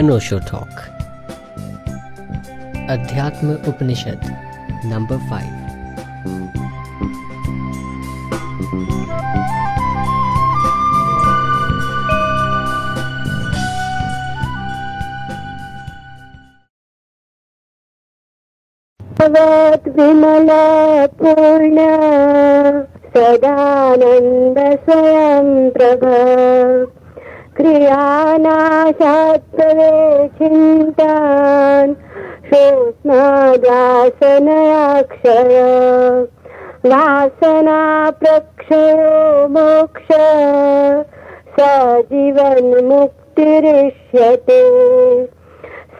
अनोशो talk अध्यात्म उपनिषद number five Vimla पूर्ण सदानन्द स्वयं प्रभ। क्रियानाशात्तरे चिन्तान् शोष्णादासनयाक्षय वासना प्रक्षयो मोक्ष। स जीवन्मुक्तिरिष्यते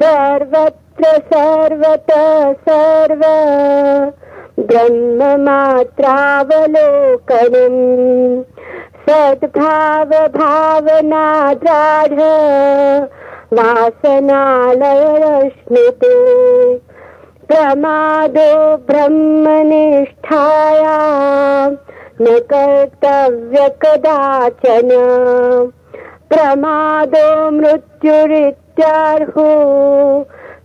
सर्वत्र सर्वतः सर्व। ब्रह्ममात्रावलोकनम् सद्भाव भावना दृढ वासनालयस्मृते। प्रमादो ब्रह्मनिष्ठाया न कर्तव्य कदाचन। प्रमादो मृत्युरित्यार्हो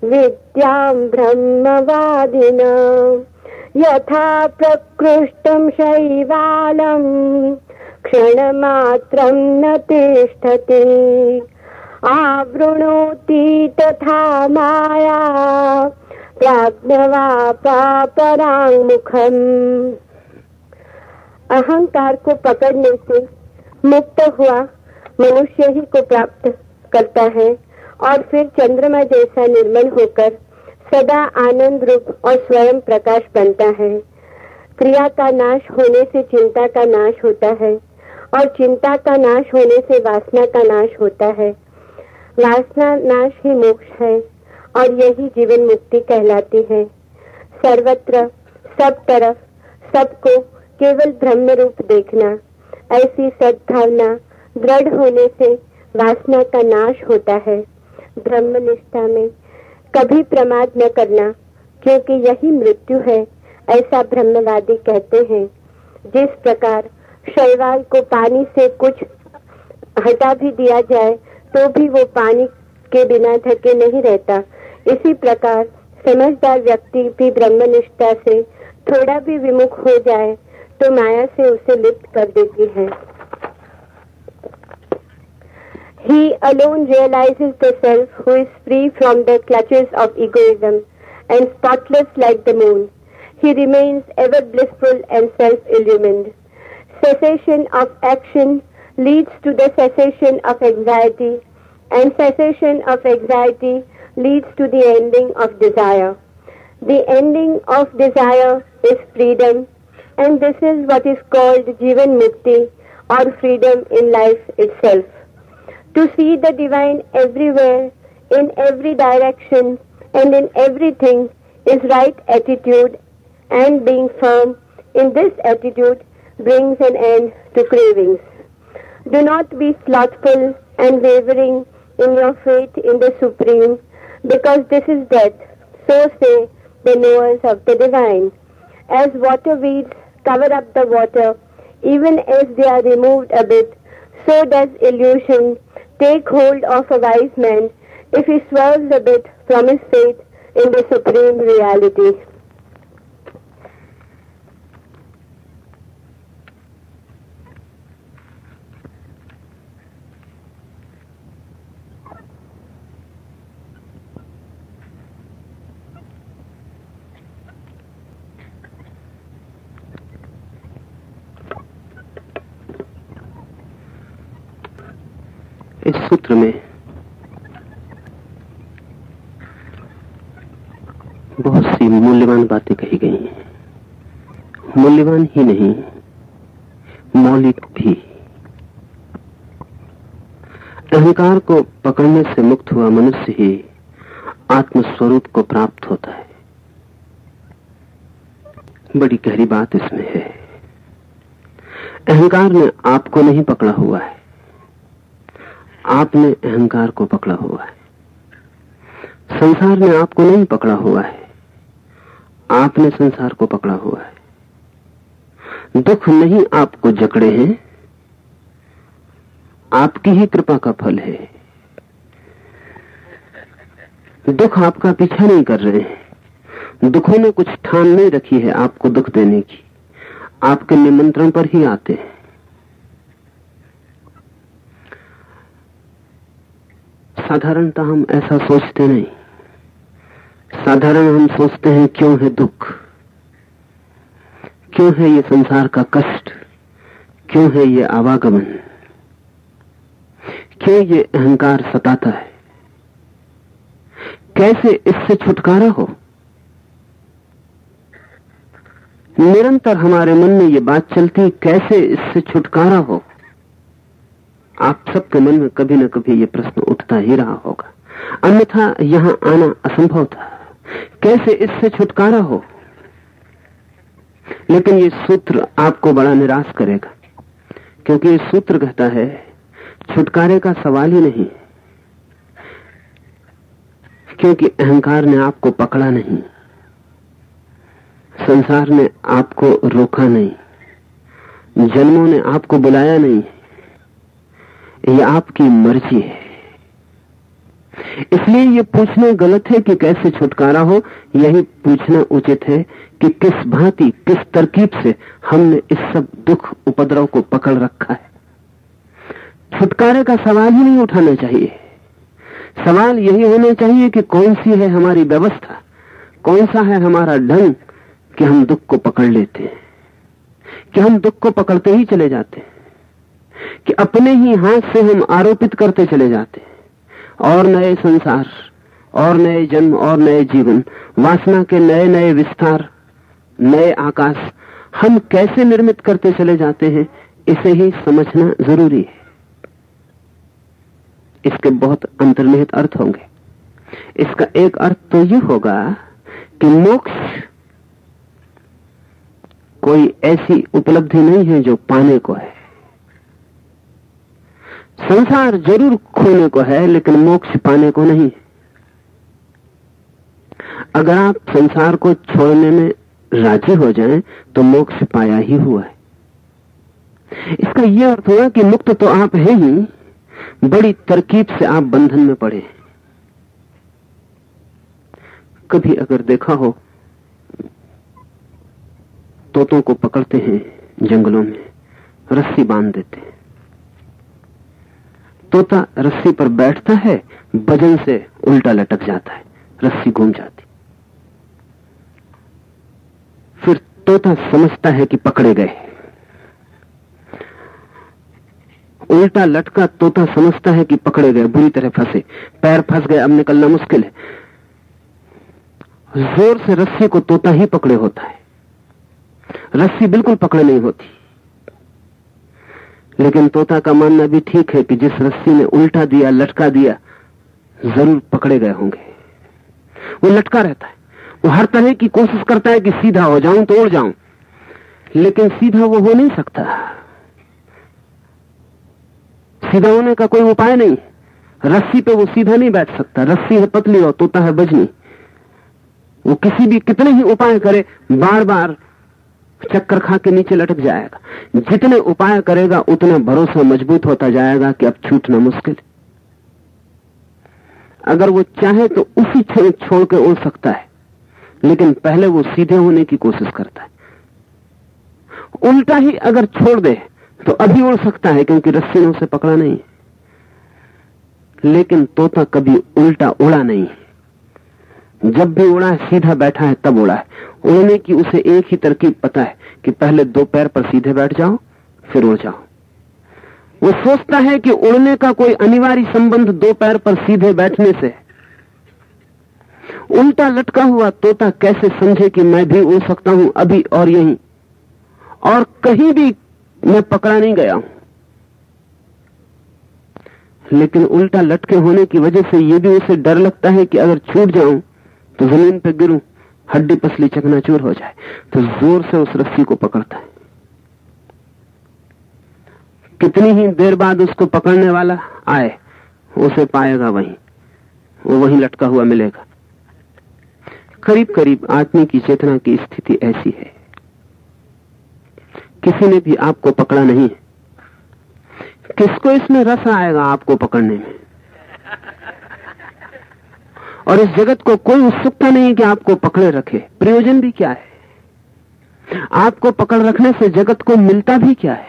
विद्यां ब्रह्मवादिन यथा प्रकृष्टं शैवालम् क्षणमात्रं न तिष्ठति। आवृणोति तथा माया प्राज्ञवापापराङ्मुखम् अहंकार को पकड़ने से मुक्त हुआ, मनुष्य ही को प्राप्त करता है, और फिर चंद्रमा जैसा निर्मल होकर सदा आनंद रूप और स्वयं प्रकाश बनता है। क्रिया का नाश होने से चिंता का नाश होता है और चिंता का नाश होने से वासना का नाश होता है। वासना नाश ही मोक्ष है और यही जीवन मुक्ति कहलाती है। सर्वत्र, सब तरफ़, सबको केवल ब्रह्म रूप देखना, ऐसी सद्भावना, दृढ़ होने से वासना का नाश होता है। ब्रह्म निष्ठा में कभी प्रमाद न करना, क्योंकि यही मृत्यु है, ऐसा ब्रह्मवादी कहते हैं। जिस प्रकार शैवाल को पानी से कुछ हटा भी दिया जाए तो भी वो पानी के बिना ढके नहीं रहता। इसी प्रकार समझदार व्यक्ति भी ब्रह्मनिष्ठा से थोड़ा भी विमुख हो जाए तो माया से उसे लिप्त कर देती है। He alone realizes the self who is free from the clutches of egoism and spotless like the moon. He remains ever blissful and self-illumined. Cessation of action leads to the cessation of anxiety and cessation of anxiety leads to the ending of desire. The ending of desire is freedom and this is what is called Jivan Mukti or freedom in life itself. To see the divine everywhere, in every direction and in everything is right attitude and being firm in this attitude brings an end to cravings. Do not be slothful and wavering in your faith in the Supreme because this is death. So say the knowers of the divine. As water weeds cover up the water, even as they are removed a bit, so does illusion take hold of a wise man if he swerves a bit from his faith in the supreme reality. सूत्र में। बहुत सी मूल्यवान बातें कही गई हैं। मूल्यवान ही नहीं, मौलिक भी। अहंकार को पकड़ने से मुक्त हुआ मनुष्य ही आत्मस्वरूप को प्राप्त होता है। बड़ी गहरी बात इसमें है। अहंकार ने आपको नहीं पकड़ा हुआ है। आपने अहंकार को पकड़ा हुआ है। संसार ने आपको नहीं पकड़ा हुआ है। आपने संसार को पकड़ा हुआ है। दुख नहीं आपको जकड़े हैं, आपकी ही कृपा का फल है। दुख आपका पीछा नहीं कर रहे हैं। दुखों ने कुछ ठान नहीं रखी है आपको दुख देने की। आपके निमंत्रण पर ही आते हैं। साधारणता हम ऐसा सोचते नहीं। साधारण हम सोचते हैं, क्यों है दुख? क्यों है ये संसार का कष्ट? क्यों है ये आवागमन? क्यों ये अहंकार सताता है? कैसे इससे छुटकारा हो? निरंतर हमारे मन में ये बात चलती, कैसे इससे छुटकारा हो? आप सबके मन में कभी न कभी ये प्रश्न उठता ही रहा होगा। अन्यथा यहाँ आना असंभव था। कैसे इससे छुटकारा हो? लेकिन ये सूत्र आपको बड़ा निराश करेगा, क्योंकि ये सूत्र कहता है, छुटकारे का सवाल ही नहीं, क्योंकि अहंकार ने आपको पकड़ा नहीं, संसार ने आपको रोका नहीं, जन्मों ने आपको बुलाया नहीं। ये आपकी मर्ज़ी है। इसलिए ये पूछना गलत है कि कैसे छुटकारा हो, यही पूछना उचित है कि किस भांति, किस तरकीब से हमने इस सब दुख उपद्रव को पकड़ रखा है। छुटकारे का सवाल ही नहीं उठाना चाहिए। सवाल यही होना चाहिए कि कौन सी है हमारी व्यवस्था, कौन सा है हमारा ढंग कि हम दुख को पकड़ लेते हैं, कि हम दुख को पकड़ते ही चले जाते हैं। कि अपने ही हाथ से हम आरोपित करते चले जाते और नए संसार, और नए जन्म, और नए जीवन, वासना के नए नए विस्तार, नए आकाश, हम कैसे निर्मित करते चले जाते हैं, इसे ही समझना ज़रूरी है। इसके बहुत अंतर्निहित अर्थ होंगे। इसका एक अर्थ तो यह होगा कि मोक्ष कोई ऐसी उपलब्धि नहीं है जो पाने को है। संसार ज़रूर खोने को है, लेकिन मोक्ष पाने को नहीं। अगर आप संसार को छोड़ने में राज़ी हो जाएँ तो मोक्ष पाया ही हुआ है। इसका यह अर्थ हुआ कि मुक्त तो आप हैं ही, बड़ी तरकीब से आप बंधन में पड़े कभी अगर देखा हो, तोतों को पकड़ते हैं जंगलों में, रस्सी बाँध देते हैं। तोता रस्सी पर बैठता है वज़न से उल्टा लटक जाता है, रस्सी घूम जाती। फिर तोता समझता है कि पकड़े गए उल्टा लटका तोता समझता है कि पकड़े गए, बुरी तरह फंसे। पैर फंस गए, अब निकलना मुश्किल है। ज़ोर से रस्सी को तोता ही पकड़े होता है। रस्सी बिल्कुल पकड़े नहीं होती। लेकिन तोता का मानना भी ठीक है कि जिस रस्सी ने उल्टा दिया, लटका दिया, ज़रूर पकड़े गए होंगे। वो लटका रहता है। वो हर तरह की कोशिश करता है कि सीधा हो जाऊँ तो उड़ जाऊँ। लेकिन सीधा वो हो नहीं सकता। सीधा होने का कोई उपाय नहीं। रस्सी पे वो सीधा नहीं बैठ सकता। रस्सी है पतली और तोता है बजनी। वो किसी भी कितने ही उपाय करे बार बार चक्कर खा के नीचे लटक जाएगा। जितने उपाय करेगा, उतना भरोसा मज़बूत होता जाएगा कि अब छूटना मुश्किल अगर वो चाहे तो उसी क्षण छोड़ के उड़ सकता है, लेकिन पहले वो सीधे होने की कोशिश करता है। उल्टा ही अगर छोड़ दे तो अभी उड़ सकता है, क्योंकि रस्सी ने उसे पकड़ा नहीं लेकिन तोता कभी उल्टा उड़ा नहीं जब भी उड़ा है सीधा बैठा है, तब उड़ा है। उड़ने की उसे एक ही तरकीब पता है कि पहले दो पैर पर सीधे बैठ जाओ फिर उड़ जाओ वो सोचता है कि उड़ने का कोई अनिवार्य संबंध दो पैर पर सीधे बैठने से उल्टा लटका हुआ तोता कैसे समझे कि मैं भी उड़ सकता हूँ अभी और यहीं? और कहीं भी मैं पकड़ा नहीं गया हूँ। लेकिन उल्टा लटके होने की वजह से यह भी उसे डर लगता है कि अगर छूट जाऊँ तो ज़मीन पर गिरूं। हड्डी पसली चकनाचूर हो जाए तो ज़ोर से उस रस्सी को पकड़ता है। कितनी ही देर बाद उसको पकड़ने वाला आए, उसे पाएगा वहीं। वो वहीं लटका हुआ मिलेगा। करीब करीब आदमी की चेतना की स्थिति ऐसी है। किसी ने भी आपको पकड़ा नहीं किसको इसमें रस आएगा आपको पकड़ने में? और इस जगत को कोई उत्सुकता नहीं कि आपको पकड़े रखे। प्रयोजन भी क्या है? आपको पकड़ रखने से जगत को मिलता भी क्या है?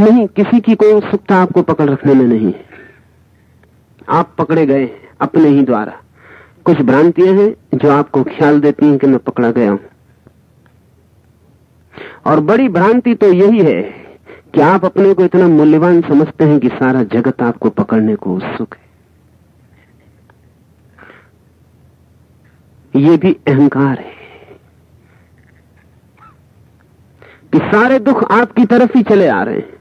नहीं, किसी की कोई उत्सुकता आपको पकड़ रखने में नहीं है। आप पकड़े गए अपने ही द्वारा। कुछ भ्रांतियाँ हैं जो आपको ख्याल देती हैं कि मैं पकड़ा गया हूँ। और बड़ी भ्रांति तो यही है कि आप अपने को इतना मूल्यवान समझते हैं कि सारा जगत आपको पकड़ने को उत्सुक है। ये भी अहंकार है कि सारे दुख आपकी तरफ़ ही चले आ रहे हैं।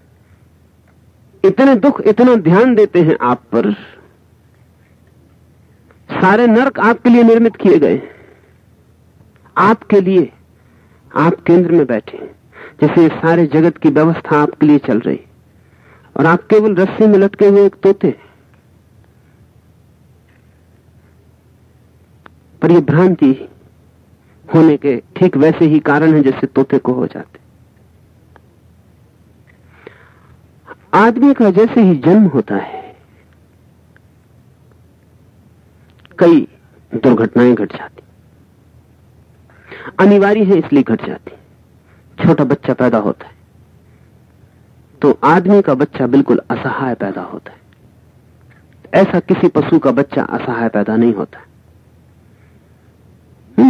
इतने दुख, इतना ध्यान देते हैं आप पर। सारे नरक आपके लिए निर्मित किए गए आपके लिए, आप केंद्र में बैठे जैसे सारे जगत की व्यवस्था आपके लिए चल रही। और आप केवल रस्सी में लटके हुए एक तोते पर यह भ्रांति होने के ठीक वैसे ही कारण है जैसे तोते को हो जाते। आदमी का जैसे ही जन्म होता है, कई दुर्घटनाएँ घट जाती। अनिवार्य है इसलिए घट जाती। छोटा बच्चा पैदा होता है। तो आदमी का बच्चा बिल्कुल असहाय पैदा होता है। ऐसा किसी पशु का बच्चा असहाय पैदा नहीं होता।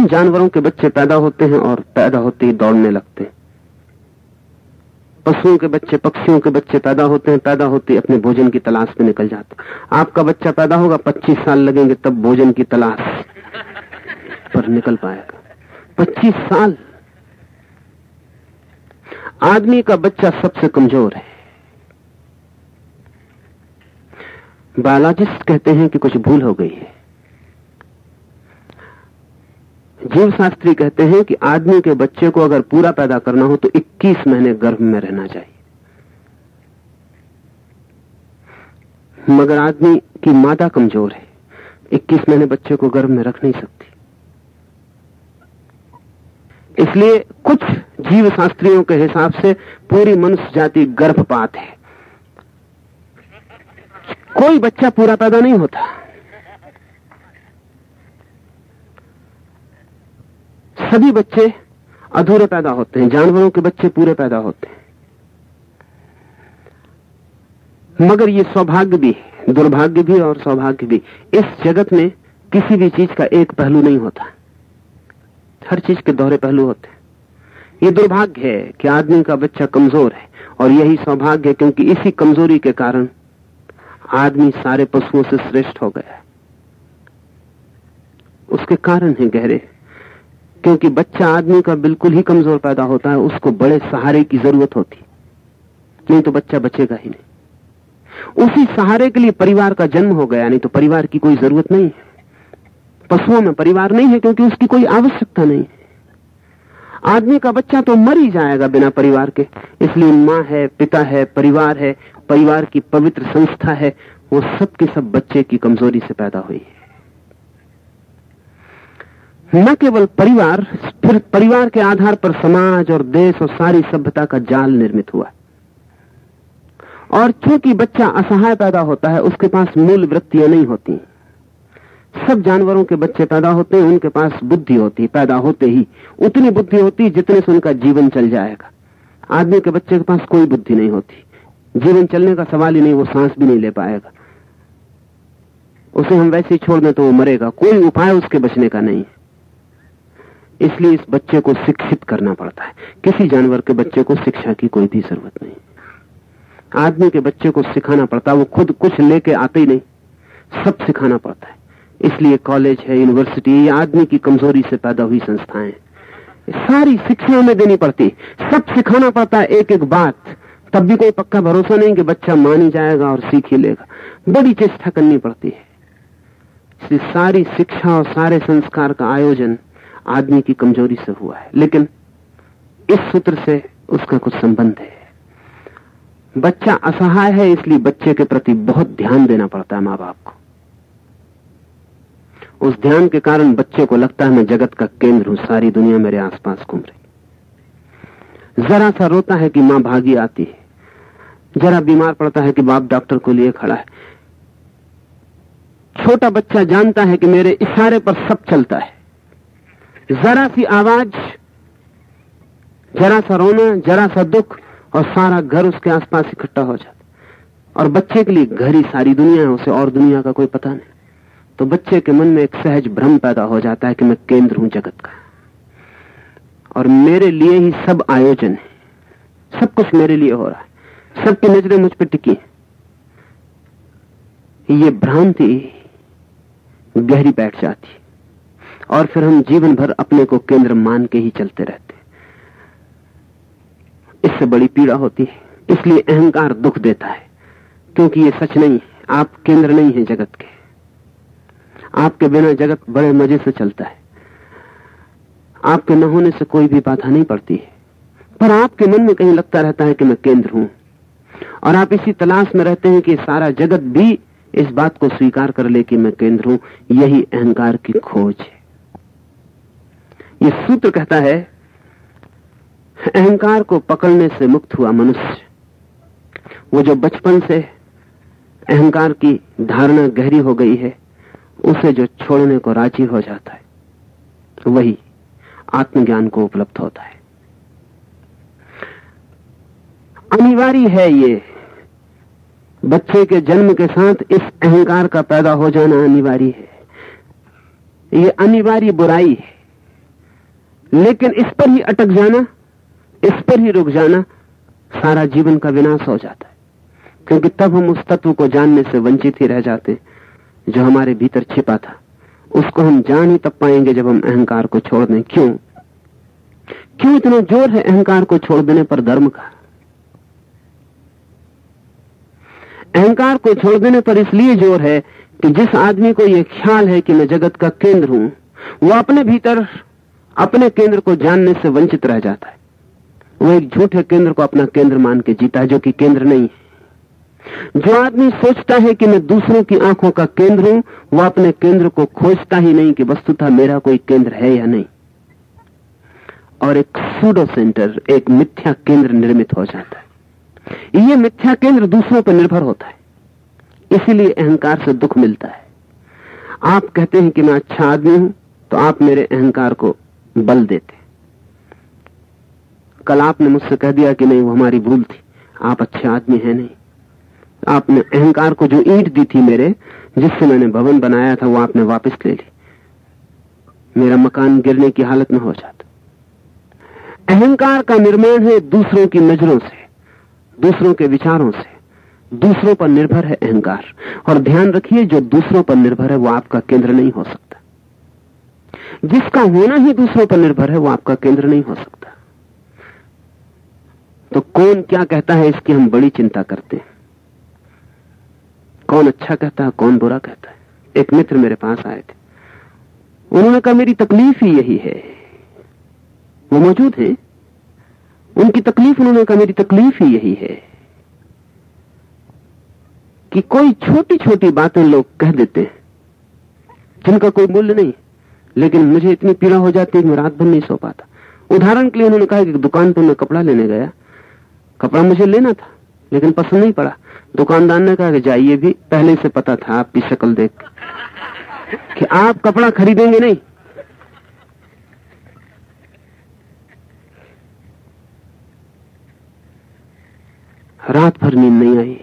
जानवरों के बच्चे पैदा होते हैं और पैदा होते ही दौड़ने लगते हैं। पशुओं के बच्चे, पक्षियों के बच्चे पैदा होते हैं, पैदा होते ही अपने भोजन की तलाश में निकल जाते आपका बच्चा पैदा होगा 25 साल लगेंगे तब भोजन की तलाश पर निकल पाएगा। 25 साल आदमी का बच्चा सबसे कमज़ोर है। बायोलॉजिस्ट कहते हैं कि कुछ भूल हो गई है। जीव शास्त्री कहते हैं कि आदमी के बच्चे को अगर पूरा पैदा करना हो तो 21 महीने गर्भ में रहना चाहिए। मगर आदमी की माता कमज़ोर है। 21 महीने बच्चे को गर्भ में रख नहीं सकती। इसलिए कुछ जीव शास्त्रियों के हिसाब से पूरी मनुष्य जाति गर्भपात है। कोई बच्चा पूरा पैदा नहीं होता। सभी बच्चे अधूरे पैदा होते हैं, जानवरों के बच्चे पूरे पैदा होते हैं। मगर ये सौभाग्य भी दुर्भाग्य भी और सौभाग्य भी। इस जगत में किसी भी चीज़ का एक पहलू नहीं होता। हर चीज़ के दोहरे पहलू होते हैं। ये दुर्भाग्य है कि आदमी का बच्चा कमज़ोर है, और यही सौभाग्य है क्योंकि इसी कमज़ोरी के कारण आदमी सारे पशुओं से श्रेष्ठ हो गया उसके कारण है गहरे, क्योंकि बच्चा आदमी का बिल्कुल ही कमज़ोर पैदा होता है, उसको बड़े सहारे की ज़रूरत होती नहीं तो बच्चा बचेगा ही नहीं। उसी सहारे के लिए परिवार का जन्म हो गया, नहीं तो परिवार की कोई ज़रूरत नहीं है। पशुओं में परिवार नहीं है क्योंकि उसकी कोई आवश्यकता नहीं आदमी का बच्चा तो मर ही जाएगा बिना परिवार के। इसलिए माँ है, पिता है, परिवार है, परिवार की पवित्र संस्था है, वो सब के सब बच्चे की कमज़ोरी से पैदा हुई है। न केवल परिवार, फिर परिवार के आधार पर समाज और देश और सारी सभ्यता का जाल निर्मित हुआ। और क्योंकि बच्चा असहाय पैदा होता है, उसके पास मूल वृत्तियाँ नहीं होती सब जानवरों के बच्चे पैदा होते हैं, उनके पास बुद्धि होती पैदा होते ही। उतनी बुद्धि होती जितने से उनका जीवन चल जाएगा। आदमी के बच्चे के पास कोई बुद्धि नहीं होती। जीवन चलने का सवाल ही नहीं, वो सांस भी नहीं ले पाएगा। उसे हम वैसे ही छोड़ दें तो वो मरेगा। कोई उपाय उसके बचने का नहीं इसलिए इस बच्चे को शिक्षित करना पड़ता है। किसी जानवर के बच्चे को शिक्षा की कोई भी ज़रूरत नहीं। आदमी के बच्चे को सिखाना पड़ता है वो खुद कुछ लेके आते ही नहीं। सब सिखाना पड़ता है। इसलिए कॉलेज है, यूनिवर्सिटी, ये आदमी की कमज़ोरी से पैदा हुई संस्थाएँ। सारी शिक्षा में देनी पड़ती। सब सिखाना पड़ता है एक एक बात। तब भी कोई पक्का भरोसा नहीं कि बच्चा मान ही जाएगा और सीख ही लेगा। बड़ी चेष्टा करनी पड़ती है। इसलिए सारी शिक्षा और सारे संस्कार का आयोजन आदमी की कमज़ोरी से हुआ है। लेकिन इस सूत्र से उसका कुछ संबंध है। बच्चा असहाय है, इसलिए बच्चे के प्रति बहुत ध्यान देना पड़ता है माँ बाप को। उस ध्यान के कारण बच्चे को लगता है मैं जगत का केंद्र हूँ, सारी दुनिया मेरे आसपास घूम रही जरा सा रोता है कि माँ भागी आती है। जरा बीमार पड़ता है कि बाप डॉक्टर को लिए खड़ा है। छोटा बच्चा जानता है कि मेरे इशारे पर सब चलता है। जरा सी आवाज़, जरा सा रोना, जरा सा दुख और सारा घर उसके आसपास इकट्ठा हो जाता। और बच्चे के लिए घर ही सारी दुनिया है, उसे और दुनिया का कोई पता नहीं। तो बच्चे के मन में एक सहज भ्रम पैदा हो जाता है कि मैं केंद्र हूँ जगत का। और मेरे लिए ही सब आयोजन है। सब कुछ मेरे लिए हो रहा है। सबकी नज़रें मुझ पर टिकी ये भ्रांति गहरी बैठ जाती और फिर हम जीवन भर अपने को केंद्र मान के ही चलते रहते इससे बड़ी पीड़ा होती है। इसलिए अहंकार दुख देता है। क्योंकि ये सच नहीं है। आप केंद्र नहीं है जगत के। आपके बिना जगत बड़े मज़े से चलता है। आपके न होने से कोई भी बाधा नहीं पड़ती है। पर आपके मन में कहीं लगता रहता है कि मैं केंद्र हूँ। और आप इसी तलाश में रहते हैं कि सारा जगत भी इस बात को स्वीकार कर ले कि मैं केंद्र हूँ। यही अहंकार की खोज है। ये सूत्र कहता है, अहंकार को पकड़ने से मुक्त हुआ मनुष्य। वो जो बचपन से अहंकार की धारणा गहरी हो गई है उसे जो छोड़ने को राज़ी हो जाता है, वही आत्मज्ञान को उपलब्ध होता है। अनिवार्य है ये, बच्चे के जन्म के साथ इस अहंकार का पैदा हो जाना अनिवार्य है। ये अनिवार्य बुराई है, लेकिन इस पर ही अटक जाना, इस पर ही रुक जाना सारा जीवन का विनाश हो जाता है, क्योंकि तब हम उस तत्व को जानने से वंचित ही रह जाते जो हमारे भीतर छिपा था, उसको हम जान ही तब पाएँगे जब हम अहंकार को छोड़ दें। क्यों? क्यों इतना ज़ोर है अहंकार को छोड़ देने पर धर्म का? अहंकार को छोड़ देने पर इसलिए ज़ोर है कि जिस आदमी को यह ख्याल है कि मैं जगत का केंद्र हूँ, वो अपने भीतर, अपने केंद्र को जानने से वंचित रह जाता है। वो एक झूठे केंद्र को अपना केंद्र मान के जीता है, जो कि केंद्र नहीं है। जो आदमी सोचता है कि मैं दूसरों की आँखों का केंद्र हूँ, वो अपने केंद्र को खोजता ही नहीं कि वस्तुतः मेरा कोई केंद्र है या नहीं। और एक सूडो सेंटर एक मिथ्या केंद्र निर्मित हो जाता है। यह मिथ्या केंद्र दूसरों पर निर्भर होता है। इसीलिए अहंकार से दुख मिलता है। आप कहते हैं कि मैं अच्छा आदमी हूँ तो आप मेरे अहंकार को बल देते कल आपने मुझसे कह दिया कि नहीं, वो हमारी भूल थी। आप अच्छे आदमी हैं नहीं। आपने अहंकार को जो ईट दी थी मेरे, जिससे मैंने भवन बनाया था, वो आपने वापस ले ली। मेरा मकान गिरने की हालत में हो जाता। अहंकार का निर्माण है दूसरों की नज़रों से, दूसरों के विचारों से। दूसरों पर निर्भर है अहंकार। और ध्यान रखिए, जो दूसरों पर निर्भर है, वो आपका केंद्र नहीं हो सकता। जिसका होना ही दूसरों पर निर्भर है, वो आपका केंद्र नहीं हो सकता। तो कौन क्या कहता है, इसकी हम बड़ी चिंता करते हैं। कौन अच्छा कहता है, कौन बुरा कहता है। एक मित्र मेरे पास आए थे। उन्होंने कहा, मेरी तकलीफ़ ही यही है। वो मौजूद है। उनकी तकलीफ़, उन्होंने कहा, मेरी तकलीफ़ ही यही है कि कोई छोटी छोटी बातें लोग कह देते हैं, जिनका कोई मूल्य नहीं। लेकिन मुझे इतनी पीड़ा हो जाती है कि मैं रात भर नहीं सो पाता। उदाहरण के लिए उन्होंने कहा कि दुकान पर मैं कपड़ा लेने गया। कपड़ा मुझे लेना था, लेकिन पसंद नहीं पड़ा। दुकानदार ने कहा कि जाइए भी, पहले से पता था आपकी शक्ल देख। कि आप कपड़ा खरीदेंगे नहीं। रात भर नींद नहीं आई।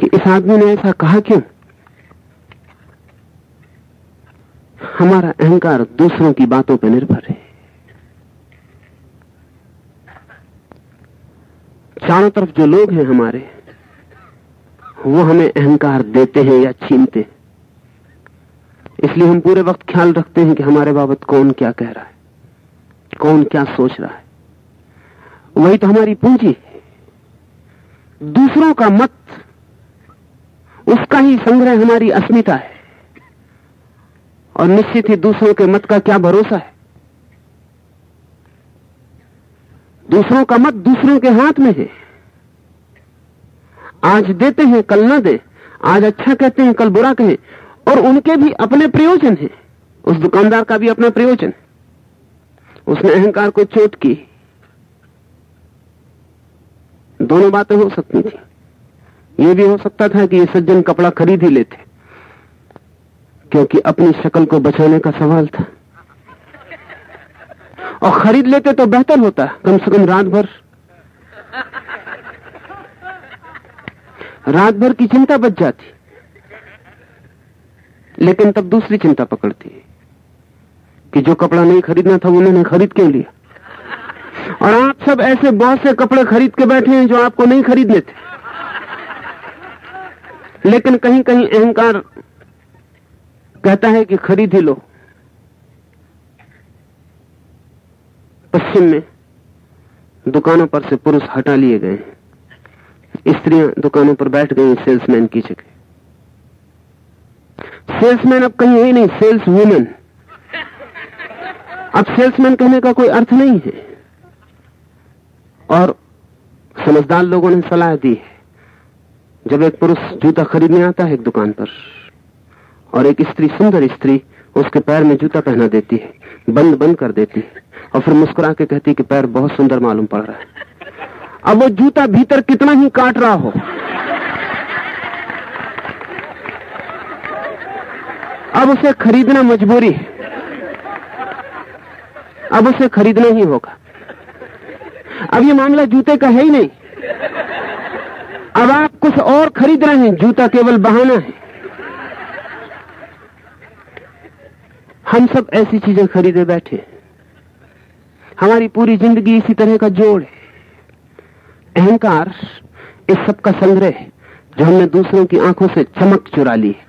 कि इस आदमी ने ऐसा कहा क्यों? हमारा अहंकार दूसरों की बातों पर निर्भर है। चारों तरफ़ जो लोग हैं हमारे वो हमें अहंकार देते हैं या छीनते हैं। इसलिए हम पूरे वक्त ख्याल रखते हैं कि हमारे बाबत कौन क्या कह रहा है, कौन क्या सोच रहा है। वही तो हमारी पूंजी है। दूसरों का मत, उसका ही संग्रह हमारी अस्मिता है। और निश्चित ही दूसरों के मत का क्या भरोसा है? दूसरों का मत दूसरों के हाथ में है। आज देते हैं, कल ना दे। आज अच्छा कहते हैं, कल बुरा कहें। और उनके भी अपने प्रयोजन हैं। उस दुकानदार का भी अपना प्रयोजन। उसने अहंकार को चोट की। दोनों बातें हो सकती थी। ये भी हो सकता था कि ये सज्जन कपड़ा खरीद ही लेते। क्योंकि अपनी शक्ल को बचाने का सवाल था। और खरीद लेते तो बेहतर होता, कम से कम रात भर। रात भर की चिंता बच जाती। लेकिन तब दूसरी चिंता पकड़ती कि जो कपड़ा नहीं खरीदना था, उन्होंने खरीद क्यों लिया? और आप सब ऐसे बहुत से कपड़े खरीद के बैठे हैं जो आपको नहीं खरीदने थे। लेकिन कहीं कहीं अहंकार कहता है कि खरीद ही लो। पश्चिम में दुकानों पर से पुरुष हटा लिए गए स्त्रियाँ दुकानों पर बैठ गई, सेल्समैन की जगह। सेल्समैन अब कहीं है नहीं सेल्स वुमेन अब सेल्समैन कहने का कोई अर्थ नहीं है। और समझदार लोगों ने सलाह दी है, जब एक पुरुष जूता खरीदने आता है एक दुकान पर, और एक स्त्री, सुंदर स्त्री, उसके पैर में जूता पहना देती है बंद बंद कर देती है, और फिर मुस्कुरा के कहती है कि पैर बहुत सुंदर मालूम पड़ रहा है। अब वो जूता भीतर कितना ही काट रहा हो। अब उसे खरीदना मजबूरी है। अब उसे खरीदना ही होगा। अब ये मामला जूते का है ही नहीं। अब आप कुछ और खरीद रहे हैं, जूता केवल बहाना है। हम सब ऐसी चीज़ें खरीदे बैठे हमारी पूरी ज़िंदगी इसी तरह का जोड़ है। अहंकार इस सब का संग्रह जो हमने दूसरों की आँखों से चमक चुरा ली है।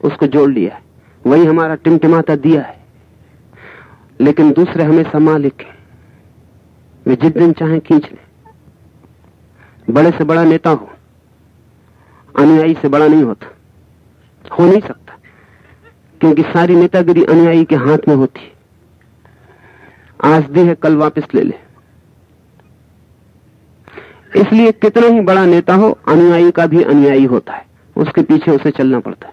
उसको जोड़ लिया वही हमारा टिमटिमाता दिया है। लेकिन दूसरे हमेशा मालिक है। वे जिस दिन चाहे खींच ले। बड़े से बड़ा नेता हो, अनुयायी से बड़ा नहीं होता। हो नहीं सकता, क्योंकि सारी नेतागिरी अनुयायी के हाथ में होती आज दी है, कल वापस ले ले। इसलिए कितना ही बड़ा नेता हो, अनुयायी का भी अनुयायी होता है। उसके पीछे उसे चलना पड़ता है।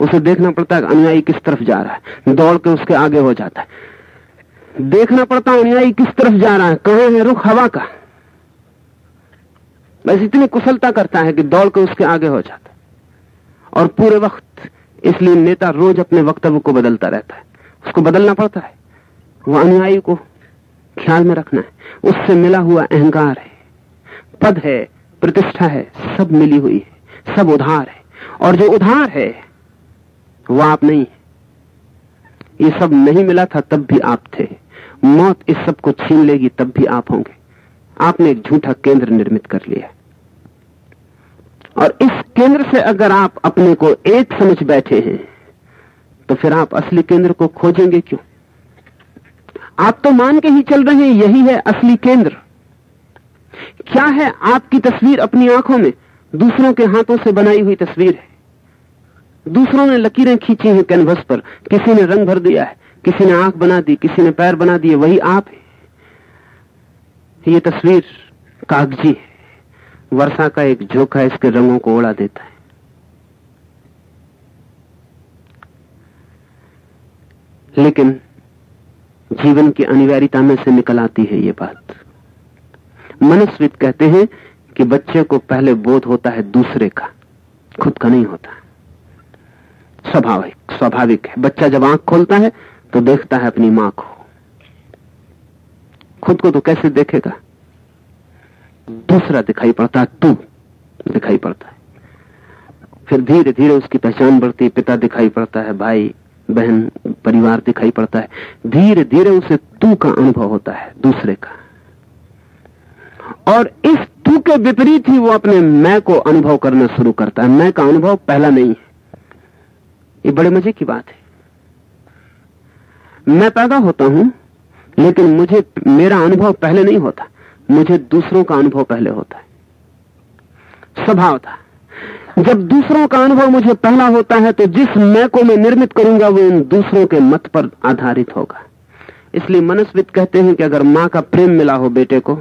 उसे देखना पड़ता है अनुयायी किस तरफ़ जा रहा है। दौड़ के उसके आगे हो जाता है। देखना पड़ता है अनुयायी किस तरफ़ जा रहा है। कहाँ है, रुख हवा का। बस इतनी कुशलता करता है कि दौड़ के उसके आगे हो जाता है। और पूरे वक्त इसलिए नेता रोज अपने वक्तव्य को बदलता रहता है। उसको बदलना पड़ता है। वह अनुयायी को ख्याल में रखना है। उससे मिला हुआ अहंकार है। पद है, प्रतिष्ठा है, सब मिली हुई है, सब उधार है। और जो उधार है, वो आप नहीं ये सब नहीं मिला था, तब भी आप थे। मौत इस सबको छीन लेगी, तब भी आप होंगे। आपने एक झूठा केंद्र निर्मित कर लिया। और इस केंद्र से अगर आप अपने को एक समझ बैठे हैं तो फिर आप असली केंद्र को खोजेंगे क्यों? आप तो मान के ही चल रहे हैं, यही है असली केंद्र। क्या है आपकी तस्वीर अपनी आँखों में? दूसरों के हाथों से बनाई हुई तस्वीर है। दूसरों ने लकीरें खींची हैं कैनवस पर। किसी ने रंग भर दिया है, किसी ने आँख बना दी, किसी ने पैर बना दिए, वही आप है। ये तस्वीर कागज़ी है। वर्षा का एक झोंका इसके रंगों को उड़ा देता है। लेकिन जीवन की अनिवार्यता में से निकल आती है ये बात। मनस्वित कहते हैं कि बच्चे को पहले बोध होता है दूसरे का, खुद का नहीं होता। स्वाभाविक स्वाभाविक है। बच्चा जब आँख खोलता है तो देखता है अपनी माँ को। खुद को तो कैसे देखेगा? दूसरा दिखाई पड़ता है तू दिखाई पड़ता है। फिर धीरे धीरे उसकी पहचान बढ़ती है पिता दिखाई पड़ता है, भाई, बहन, परिवार दिखाई पड़ता है। धीरे धीरे उसे तू का अनुभव होता है, दूसरे का। और इस तू के विपरीत ही वो अपने मैं को अनुभव करना शुरू करता है। मैं का अनुभव पहला नहीं है। ये बड़े मज़े की बात है। मैं पैदा होता हूँ, लेकिन मुझे मेरा अनुभव पहले नहीं होता। मुझे दूसरों का अनुभव पहले होता है। स्वभाव था। जब दूसरों का अनुभव मुझे पहला होता है तो जिस मैं को मैं निर्मित करूँगा, वो इन दूसरों के मत पर आधारित होगा। इसलिए मनस्वित कहते हैं कि अगर माँ का प्रेम मिला हो बेटे को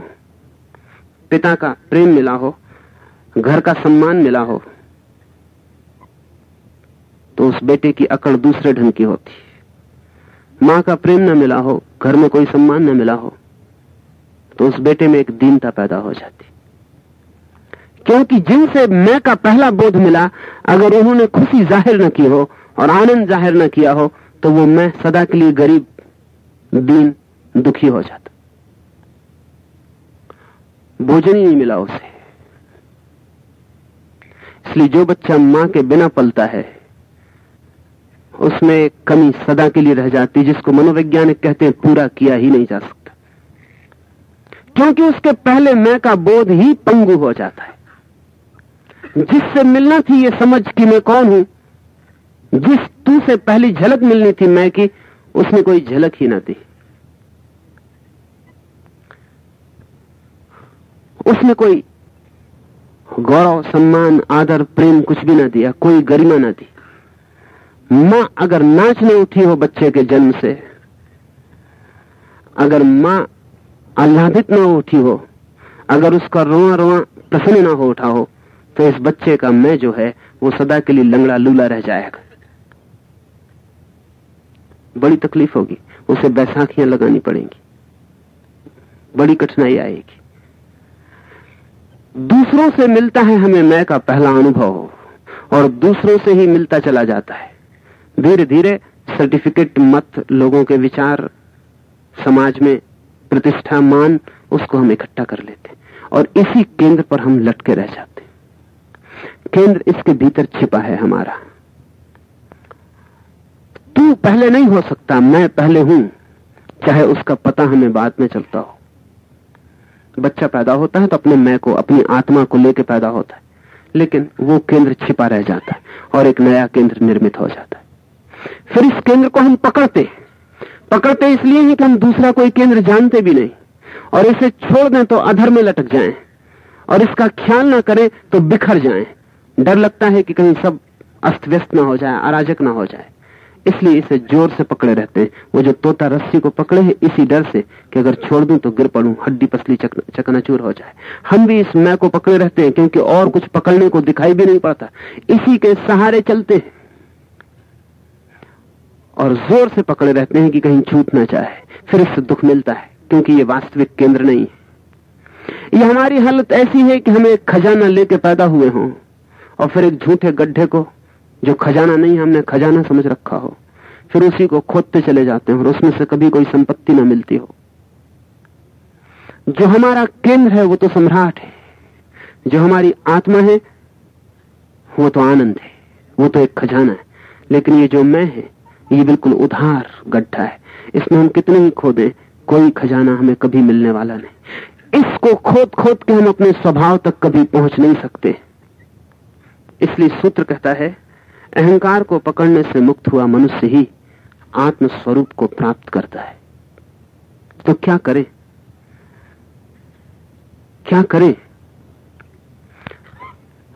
पिता का प्रेम मिला हो, घर का सम्मान मिला हो तो उस बेटे की अकड़ दूसरे ढंग की होती। माँ का प्रेम न मिला हो, घर में कोई सम्मान न मिला हो तो उस बेटे में एक दीनता पैदा हो जाती। क्योंकि जिनसे मैं का पहला बोध मिला, अगर उन्होंने खुशी ज़ाहिर न की हो और आनंद ज़ाहिर न किया हो तो वो मैं सदा के लिए गरीब, दीन, दुखी हो जाता। भोजन ही नहीं मिला उसे। इसलिए जो बच्चा माँ के बिना पलता है, उसमें कमी सदा के लिए रह जाती जिसको मनोवैज्ञानिक कहते हैं पूरा किया ही नहीं जा सकता। क्योंकि उसके पहले मैं का बोध ही पंगु हो जाता है। जिससे मिलना थी ये समझ कि मैं कौन हूँ, जिस तू से पहली झलक मिलनी थी मैं की उसने कोई झलक ही ना दी उसने कोई गौरव, सम्मान, आदर, प्रेम कुछ भी ना दिया, कोई गरिमा ना दी। माँ अगर नाचने उठी हो बच्चे के जन्म से, अगर माँ आह्लादित ना उठी हो, अगर उसका रोआ रोआ प्रसन्न ना हो उठा हो तो इस बच्चे का मैं जो है, वो सदा के लिए लंगड़ा लूला रह जाएगा। बड़ी तकलीफ़ होगी, उसे बैसाखियाँ लगानी पड़ेंगी। बड़ी कठिनाई आएगी। दूसरों से मिलता है हमें मैं का पहला अनुभव, और दूसरों से ही मिलता चला जाता है। धीरे धीरे सर्टिफिकेट मत लोगों के विचार, समाज में प्रतिष्ठा, मान, उसको हम इकट्ठा कर लेते और इसी केंद्र पर हम लटके रह जाते केंद्र इसके भीतर छिपा है हमारा। तू पहले नहीं हो सकता, मैं पहले हूँ। चाहे उसका पता हमें बाद में चलता हो। बच्चा पैदा होता है तो अपने मैं को, अपनी आत्मा को लेकर पैदा होता है। लेकिन वो केंद्र छिपा रह जाता है और एक नया केंद्र निर्मित हो जाता है। फिर इस केंद्र को हम पकड़ते पकड़ते इसलिए ही कि हम दूसरा कोई केंद्र जानते भी नहीं। और इसे छोड़ दें तो अधर में लटक जाएँ। और इसका ख्याल ना करें तो बिखर जाएँ। डर लगता है कि कहीं सब अस्त व्यस्त ना हो जाए, अराजक ना हो जाए। इसलिए इसे ज़ोर से पकड़े रहते हैं। वो जो तोता रस्सी को पकड़े है इसी डर से कि अगर छोड़ दूँ तो गिर पड़ू हड्डी पसली चक, चकनाचूर हो जाए। हम भी इस मैं को पकड़े रहते हैं क्योंकि और कुछ पकड़ने को दिखाई भी नहीं पड़ता। इसी के सहारे चलते हैं। और ज़ोर से पकड़े रहते हैं कि कहीं छूट ना जाए। फिर इससे दुख मिलता है क्योंकि ये वास्तविक केंद्र नहीं है। ये हमारी हालत ऐसी है कि हमें खजाना लेके पैदा हुए हों और फिर एक झूठे गड्ढे को जो खजाना नहीं हमने खजाना समझ रखा हो, फिर उसी को खोदते चले जाते हैं और उसमें से कभी कोई संपत्ति ना मिलती हो। जो हमारा केंद्र है, वो तो सम्राट है। जो हमारी आत्मा है, वो तो आनंद है, वो तो एक खजाना है। लेकिन ये जो मैं है, ये बिल्कुल उधार गड्ढा है। इसमें हम कितने ही खोदे, कोई खजाना हमें कभी मिलने वाला नहीं। इसको खोद खोद के हम अपने स्वभाव तक कभी पहुँच नहीं सकते। इसलिए सूत्र कहता है अहंकार को पकड़ने से मुक्त हुआ मनुष्य ही आत्म स्वरूप को प्राप्त करता है। तो क्या करें? क्या करें?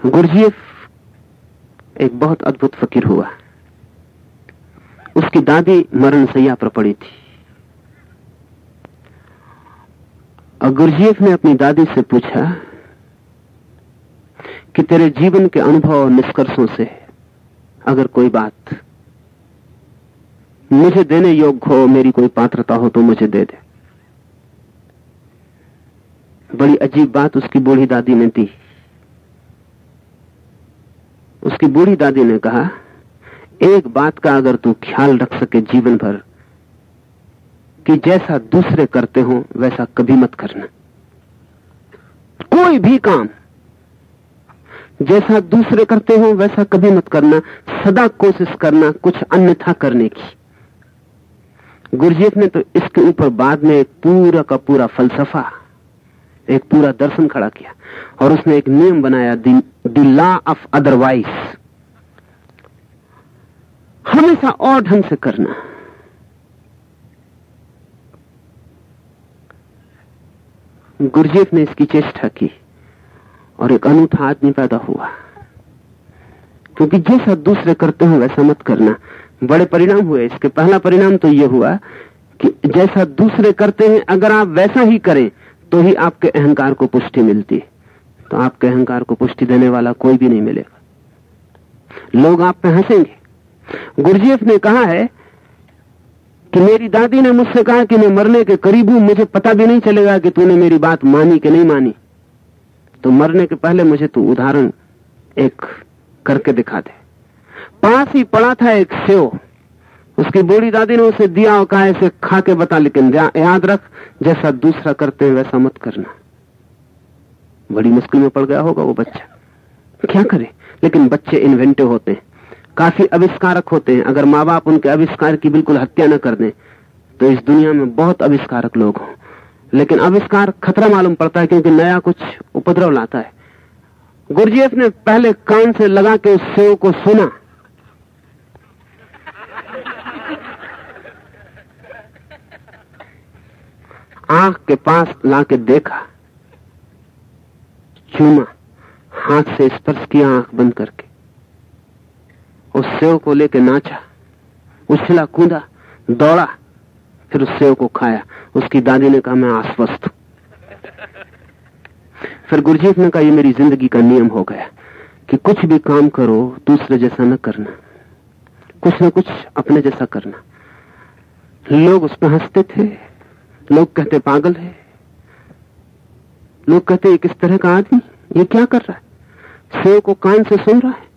गुरजीएफ एक बहुत अद्भुत फकीर हुआ। उसकी दादी मरण सैया पर पड़ी थी। और गुरजीएफ ने अपनी दादी से पूछा कि तेरे जीवन के अनुभव और निष्कर्षों से अगर कोई बात मुझे देने योग्य हो, मेरी कोई पात्रता हो तो मुझे दे दे। बड़ी अजीब बात उसकी बूढ़ी दादी ने दी। उसकी बूढ़ी दादी ने कहा, एक बात का अगर तू ख्याल रख सके जीवन भर, कि जैसा दूसरे करते हो, वैसा कभी मत करना। कोई भी काम जैसा दूसरे करते हो, वैसा कभी मत करना। सदा कोशिश करना कुछ अन्यथा करने की। गुरजीत ने तो इसके ऊपर बाद में एक पूरा का पूरा फलसफा, एक पूरा दर्शन खड़ा किया और उसने एक नियम बनाया, द लॉ ऑफ़ अदरवाइज़। हमेशा और ढंग से करना। गुरजीत ने इसकी चेष्टा की। और एक अनूठा आदमी पैदा हुआ। क्योंकि जैसा दूसरे करते हो, वैसा मत करना। बड़े परिणाम हुए। इसके पहला परिणाम तो यह हुआ कि जैसा दूसरे करते हैं, अगर आप वैसा ही करें तो ही आपके अहंकार को पुष्टि मिलती। तो आपके अहंकार को पुष्टि देने वाला कोई भी नहीं मिलेगा। लोग आप पे हंसेंगे। गुरजीएफ ने कहा है कि मेरी दादी ने मुझसे कहा कि मैं मरने के करीब हूँ, मुझे पता भी नहीं चलेगा कि तूने मेरी बात मानी कि नहीं मानी। तो मरने के पहले मुझे तू उदाहरण एक करके दिखा दे। पास ही पड़ा था एक सेव। उसकी बूढ़ी दादी ने उसे दिया और कहा, इसे खा के बता, लेकिन याद रख, जैसा दूसरा करते हैं, वैसा मत करना। बड़ी मुश्किल में पड़ गया होगा वो बच्चा। क्या करे? लेकिन बच्चे इन्वेंटिव होते हैं, काफ़ी आविष्कारक होते हैं। अगर माँ बाप उनके आविष्कार की बिल्कुल हत्या न कर दें तो इस दुनिया में बहुत आविष्कारक लोग हों। लेकिन आविष्कार खतरा मालूम पड़ता है क्योंकि नया कुछ उपद्रव लाता है। गुरजीएफ ने पहले कान से लगा के उस सेव को सुना। आँख के पास लाके देखा। चूमा हाथ से स्पर्श किया आँख बंद करके। उस सेव को लेके नाचा। उछला कूदा, दौड़ा। फिर उस सेव को खाया। उसकी दादी ने कहा, मैं आश्वस्त फिर गुरजीत ने कहा, ये मेरी ज़िंदगी का नियम हो गया कि कुछ भी काम करो, दूसरे जैसा न करना। कुछ ना कुछ अपने जैसा करना। लोग उस पर हँसते थे, लोग कहते, पागल है। लोग कहते किस तरह का आदमी? ये क्या कर रहा है? सेव को कान से सुन रहा है?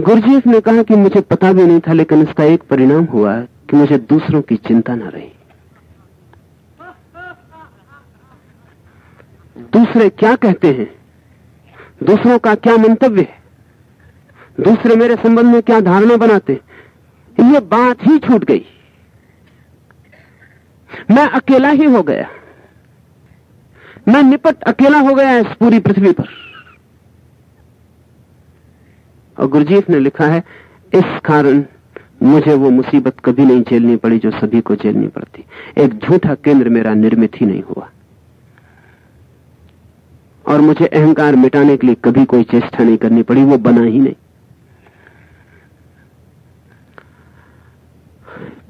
गुरजीत ने कहा कि मुझे पता भी नहीं था, लेकिन इसका एक परिणाम हुआ कि मुझे दूसरों की चिंता न रही। दूसरे क्या कहते हैं? दूसरों का क्या मंतव्य है? दूसरे मेरे संबंध में क्या धारणा बनाते ये बात ही छूट गई। मैं अकेला ही हो गया। मैं निपट अकेला हो गया इस पूरी पृथ्वी पर। और गुरजीत ने लिखा है, इस कारण मुझे वो मुसीबत कभी नहीं झेलनी पड़ी जो सभी को झेलनी पड़ती। एक झूठा केंद्र मेरा निर्मित ही नहीं हुआ। और मुझे अहंकार मिटाने के लिए कभी कोई चेष्टा नहीं करनी पड़ी, वो बना ही नहीं।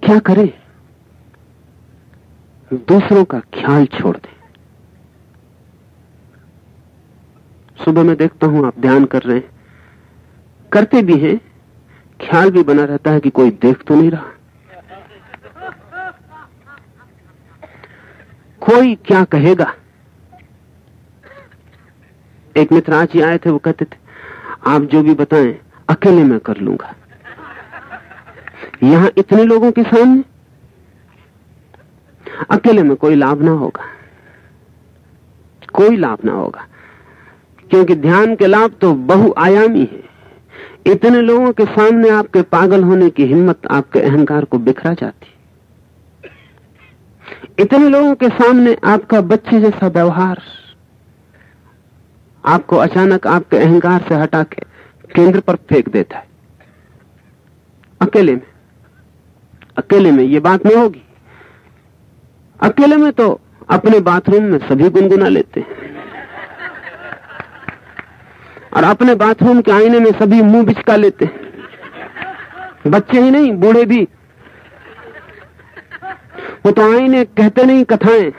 क्या करें? दूसरों का ख्याल छोड़ दें। सुबह मैं देखता हूँ, आप ध्यान कर रहे हैं। करते भी हैं, ख्याल भी बना रहता है कि कोई देख तो नहीं रहा। कोई क्या कहेगा? एक मित्र आज ही आए थे, वो कहते थे, आप जो भी बताएँ, अकेले मैं कर लूँगा। यहाँ इतने लोगों के सामने, अकेले में कोई लाभ ना होगा। कोई लाभ ना होगा, क्योंकि ध्यान के लाभ तो बहुआयामी है। इतने लोगों के सामने आपके पागल होने की हिम्मत, आपके अहंकार को बिखरा जाती। इतने लोगों के सामने आपका बच्चे जैसा व्यवहार, आपको अचानक आपके अहंकार से हटा के केंद्र पर फेंक देता है। अकेले में अकेले में ये बात नहीं होगी। अकेले में तो अपने बाथरूम में सभी गुनगुना लेते हैं। और अपने बाथरूम के आईने में सभी मुँह बिचका लेते बच्चे ही नहीं, बूढ़े भी। वो तो आईने कहते नहीं, कथाएँ।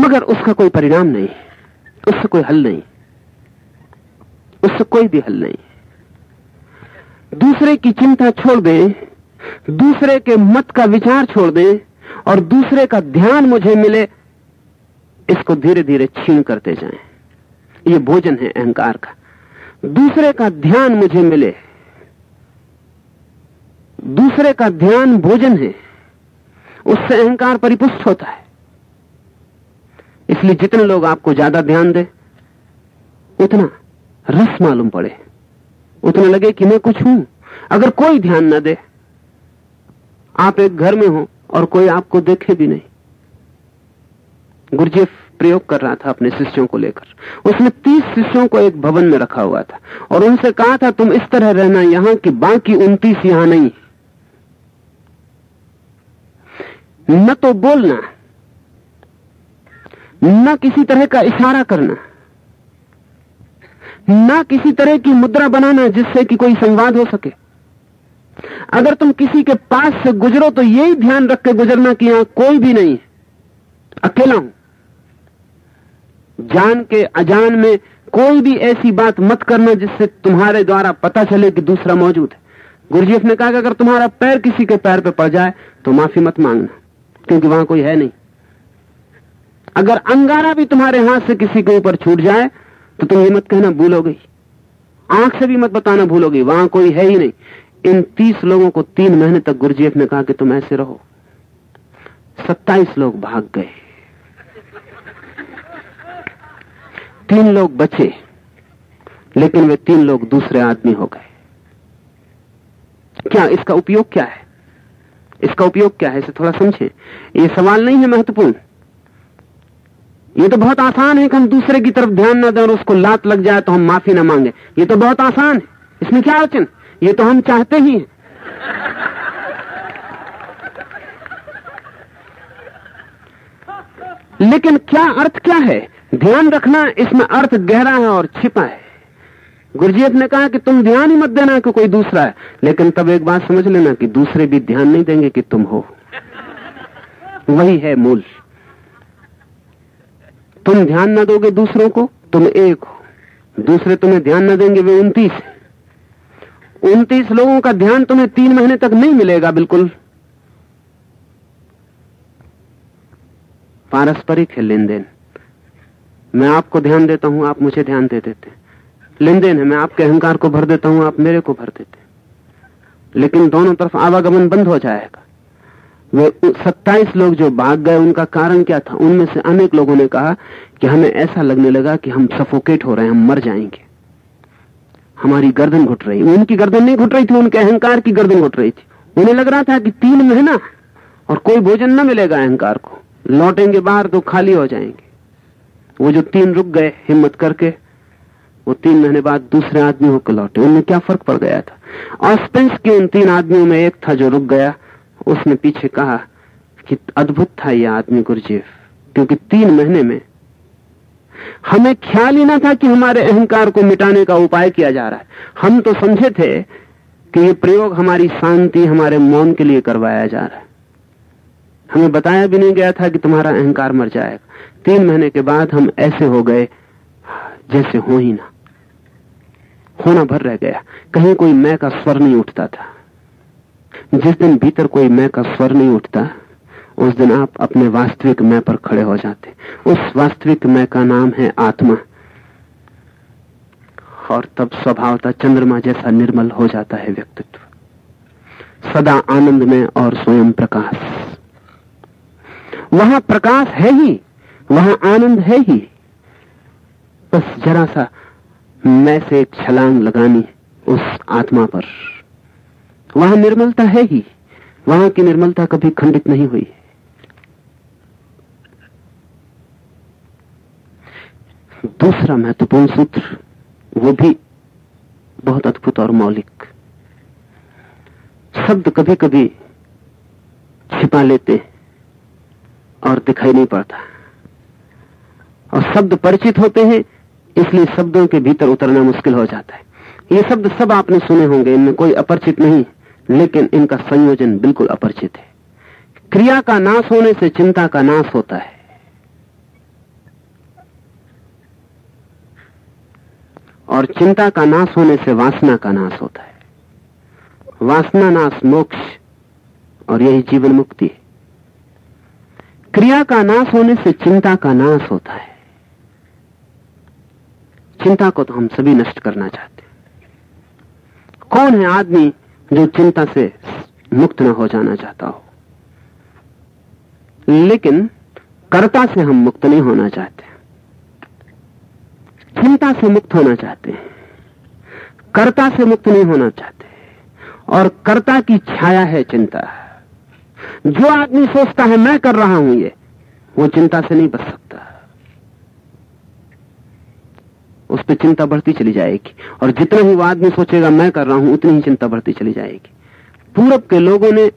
मगर उसका कोई परिणाम नहीं, उससे कोई हल नहीं, उससे कोई भी हल नहीं। दूसरे की चिंता छोड़ दें, दूसरे के मत का विचार छोड़ दें, और दूसरे का ध्यान मुझे मिले इसको धीरे धीरे छीन करते जाएँ। ये भोजन है अहंकार का। दूसरे का ध्यान मुझे मिले। दूसरे का ध्यान भोजन है, उससे अहंकार परिपुष्ट होता है। इसलिए जितने लोग आपको ज़्यादा ध्यान दे, उतना रस मालूम पड़े। उतना लगे कि मैं कुछ हूँ। अगर कोई ध्यान ना दे, आप एक घर में हो और कोई आपको देखे भी नहीं। गुरुजी प्रयोग कर रहा था अपने शिष्यों को लेकर। उसने तीस शिष्यों को एक भवन में रखा हुआ था और उनसे कहा था, तुम इस तरह रहना यहाँ कि बाकी उनतीस यहाँ नहीं न तो बोलना, न किसी तरह का इशारा करना, न किसी तरह की मुद्रा बनाना जिससे कि कोई संवाद हो सके। अगर तुम किसी के पास से गुजरो तो यही ध्यान रख के गुजरना कि यहाँ कोई भी नहीं अकेला हूँ। जान के अजान में कोई भी ऐसी बात मत करना जिससे तुम्हारे द्वारा पता चले कि दूसरा मौजूद है। गुरुजीफ ने कहा कि अगर तुम्हारा पैर किसी के पैर पे पड़ जाए तो माफ़ी मत मांगना, क्योंकि वहाँ कोई है नहीं। अगर अंगारा भी तुम्हारे हाथ से किसी के ऊपर छूट जाए तो तुम ये मत कहना भूल गई आँख से भी मत बताना भूल गई वहाँ कोई है ही नहीं। इन तीस लोगों को तीन महीने तक गुरुजीफ ने कहा कि तुम ऐसे रहो। सत्ताईस लोग भाग गए। तीन लोग बचे, लेकिन वे तीन लोग दूसरे आदमी हो गए। क्या इसका उपयोग क्या है? इसका उपयोग क्या है, इसे थोड़ा समझे। ये सवाल नहीं है महत्वपूर्ण। ये तो बहुत आसान है कि हम दूसरे की तरफ़ ध्यान न दें और उसको लात लग जाए तो हम माफ़ी ना मांगे। ये तो बहुत आसान है। इसमें क्या अड़चन? ये तो हम चाहते ही हैं। लेकिन क्या अर्थ क्या है? ध्यान रखना, इसमें अर्थ गहरा है और छिपा है। गुरजीत ने कहा कि तुम ध्यान ही मत देना कि कोई दूसरा है, लेकिन तब एक बात समझ लेना कि दूसरे भी ध्यान नहीं देंगे कि तुम हो। वही है मूल। तुम ध्यान न दोगे दूसरों को, तुम एक हो। दूसरे तुम्हें ध्यान ना देंगे, वे उनतीस उनतीस लोगों का ध्यान तुम्हें तीन महीने तक नहीं मिलेगा, बिल्कुल। पारस्परिक है लेन देन। मैं आपको ध्यान देता हूँ, आप मुझे ध्यान दे देते लेन देन है, मैं आपके अहंकार को भर देता हूँ, आप मेरे को भर देते लेकिन दोनों तरफ़ आवागमन बंद हो जाएगा। वे सत्ताईस लोग जो भाग गए, उनका कारण क्या था? उनमें से अनेक लोगों ने कहा कि हमें ऐसा लगने लगा कि हम सफोकेट हो रहे हैं, हम मर जाएँगे। हमारी गर्दन घुट रही। उनकी गर्दन नहीं घुट रही थी, उनके अहंकार की गर्दन घुट रही थी। उन्हें लग रहा था कि तीन महीना और कोई भोजन न मिलेगा अहंकार को। लौटेंगे बाहर तो खाली हो जाएँगे। वो जो तीन रुक गए हिम्मत करके, वो तीन महीने बाद दूसरे आदमी होकर लौटे। उनमें क्या फ़र्क पड़ गया था? और स्पेंस के उन तीन आदमियों में एक था जो रुक गया। उसने पीछे कहा कि अद्भुत था यह आदमी गुरुजीव, क्योंकि तीन महीने में हमें ख्याल ही ना था कि हमारे अहंकार को मिटाने का उपाय किया जा रहा है। हम तो समझे थे कि ये प्रयोग हमारी शांति, हमारे मौन के लिए करवाया जा रहा है। हमें बताया भी नहीं गया था कि तुम्हारा अहंकार मर जाएगा। तीन महीने के बाद हम ऐसे हो गए, जैसे हो ही ना। होना भर रह गया। कहीं कोई मैं का स्वर नहीं उठता था। जिस दिन भीतर कोई मैं का स्वर नहीं उठता, उस दिन आप अपने वास्तविक मैं पर खड़े हो जाते। उस वास्तविक मैं का नाम है आत्मा। और तब स्वभावता चंद्रमा जैसा निर्मल हो जाता है व्यक्तित्व। सदा आनंद में और स्वयं प्रकाश। वहाँ प्रकाश है ही। वहाँ आनंद है ही। बस जरा सा मैं से छलांग लगानी उस आत्मा पर। वहाँ निर्मलता है ही। वहाँ की निर्मलता कभी खंडित नहीं हुई। दूसरा महत्वपूर्ण सूत्र, वो भी बहुत अद्भुत और मौलिक। शब्द कभी कभी छिपा लेते और दिखाई नहीं पड़ता। और शब्द परिचित होते हैं, इसलिए शब्दों के भीतर उतरना मुश्किल हो जाता है। ये शब्द सब आपने सुने होंगे, इनमें कोई अपरिचित नहीं, लेकिन इनका संयोजन बिल्कुल अपरिचित है। क्रिया का नाश होने से चिंता का नाश होता है। और चिंता का नाश होने से वासना का नाश होता है। वासना नाश मोक्ष, और यही जीवन मुक्ति है। क्रिया का नाश होने से चिंता का नाश होता है। चिंता को तो हम सभी नष्ट करना चाहते हैं। कौन है आदमी जो चिंता से मुक्त न हो जाना चाहता हो? लेकिन कर्ता से हम मुक्त नहीं होना चाहते चिंता से मुक्त होना चाहते हैं। कर्ता से मुक्त नहीं होना चाहते और कर्ता की छाया है चिंता। जो आदमी सोचता है, मैं कर रहा हूँ ये, वो चिंता से नहीं बच सकता। उस पर चिंता बढ़ती चली जाएगी। और जितना ही वो आदमी सोचेगा, मैं कर रहा हूँ, उतनी ही चिंता बढ़ती चली जाएगी। पूरब के लोगों ने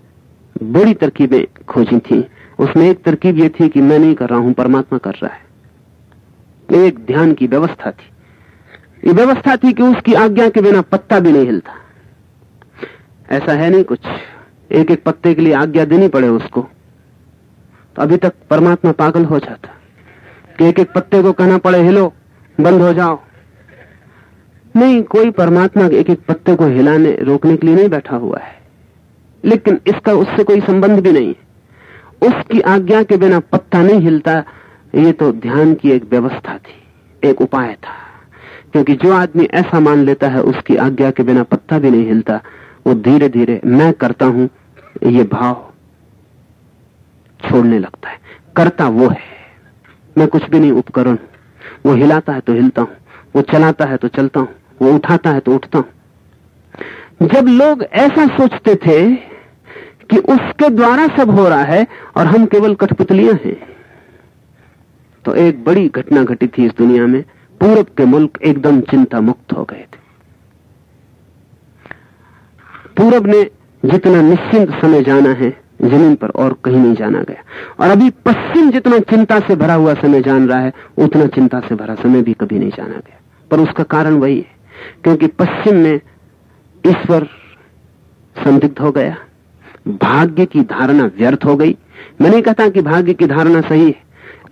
बड़ी तरकीबें खोजी थी। उसमें एक तरकीब ये थी कि मैं नहीं कर रहा हूँ, परमात्मा कर रहा है। एक ध्यान की व्यवस्था थी। ये व्यवस्था थी कि उसकी आज्ञा के बिना पत्ता भी नहीं हिलता। ऐसा है नहीं कुछ। एक एक पत्ते के लिए आज्ञा देनी पड़े उसको। तो अभी तक परमात्मा पागल हो जाता। कि एक एक पत्ते को कहना पड़े, हिलो, बंद हो जाओ। नहीं, कोई परमात्मा एक एक पत्ते को हिलाने, रोकने के लिए नहीं बैठा हुआ है। लेकिन इसका उससे कोई संबंध भी नहीं उसकी आज्ञा के बिना पत्ता नहीं हिलता, ये तो ध्यान की एक व्यवस्था थी, एक उपाय था। क्योंकि जो आदमी ऐसा मान लेता है, उसकी आज्ञा के बिना पत्ता भी नहीं हिलता, वो धीरे धीरे मैं करता हूँ, ये भाव छोड़ने लगता है। करता वो है। मैं कुछ भी नहीं, उपकरण। वो हिलाता है तो हिलता हूँ, वो चलाता है तो चलता हूँ। वो उठाता है तो उठता हूँ। जब लोग ऐसा सोचते थे कि उसके द्वारा सब हो रहा है और हम केवल कठपुतलियाँ हैं तो एक बड़ी घटना घटी थी इस दुनिया में। पूरब के मुल्क एकदम चिंता मुक्त हो गए थे। पूरब ने जितना निश्चिंत समय जाना है, ज़मीन पर और कहीं नहीं जाना गया। और अभी पश्चिम जितना चिंता से भरा हुआ समय जान रहा है, उतना चिंता से भरा समय भी कभी नहीं जाना गया। पर उसका कारण वही है। क्योंकि पश्चिम में ईश्वर संदिग्ध हो गया। भाग्य की धारणा व्यर्थ हो गई। मैं नहीं कहता कि भाग्य की धारणा सही है,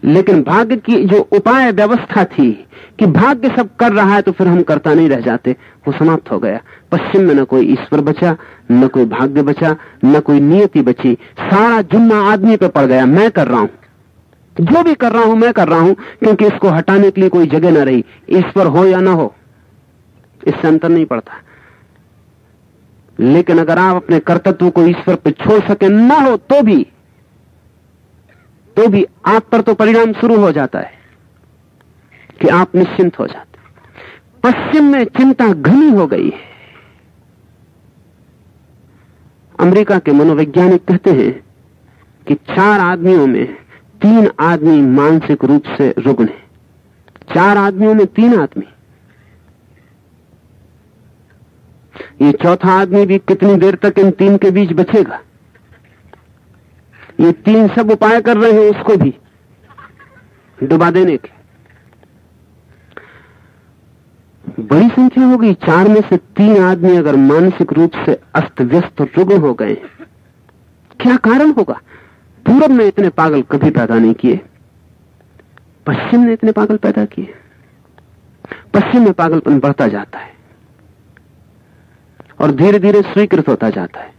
लेकिन भाग्य की जो उपाय व्यवस्था थी कि भाग्य सब कर रहा है तो फिर हम करता नहीं रह जाते, वो समाप्त हो गया। पश्चिम में न कोई ईश्वर बचा, न कोई भाग्य बचा, न कोई नियति बची। सारा जुम्मा आदमी पे पड़ गया। मैं कर रहा हूँ। जो भी कर रहा हूँ, मैं कर रहा हूँ, क्योंकि इसको हटाने के लिए कोई जगह ना रही। ईश्वर हो या ना हो इससे अंतर नहीं पड़ता। लेकिन अगर आप अपने कर्तव्य को ईश्वर पर छोड़ सके ना हो तो भी तो भी आप पर तो परिणाम शुरू हो जाता है कि आप निश्चिंत हो जाते पश्चिम में चिंता घनी हो गई है। अमेरिका के मनोवैज्ञानिक कहते हैं कि चार आदमियों में तीन आदमी मानसिक रूप से रुग्ण है। चार आदमियों में तीन आदमी। ये चौथा आदमी भी कितनी देर तक इन तीन के बीच बचेगा? ये तीन सब उपाय कर रहे हैं उसको भी। डुबा देने के। बड़ी संख्या होगी। चार में से तीन आदमी अगर मानसिक रूप से अस्त व्यस्त रुग्ण हो गए, क्या कारण होगा? पूरब में इतने पागल कभी पैदा नहीं किए। पश्चिम ने इतने पागल पैदा किए। पश्चिम में पागलपन बढ़ता जाता है। और धीरे धीरे स्वीकृत होता जाता है।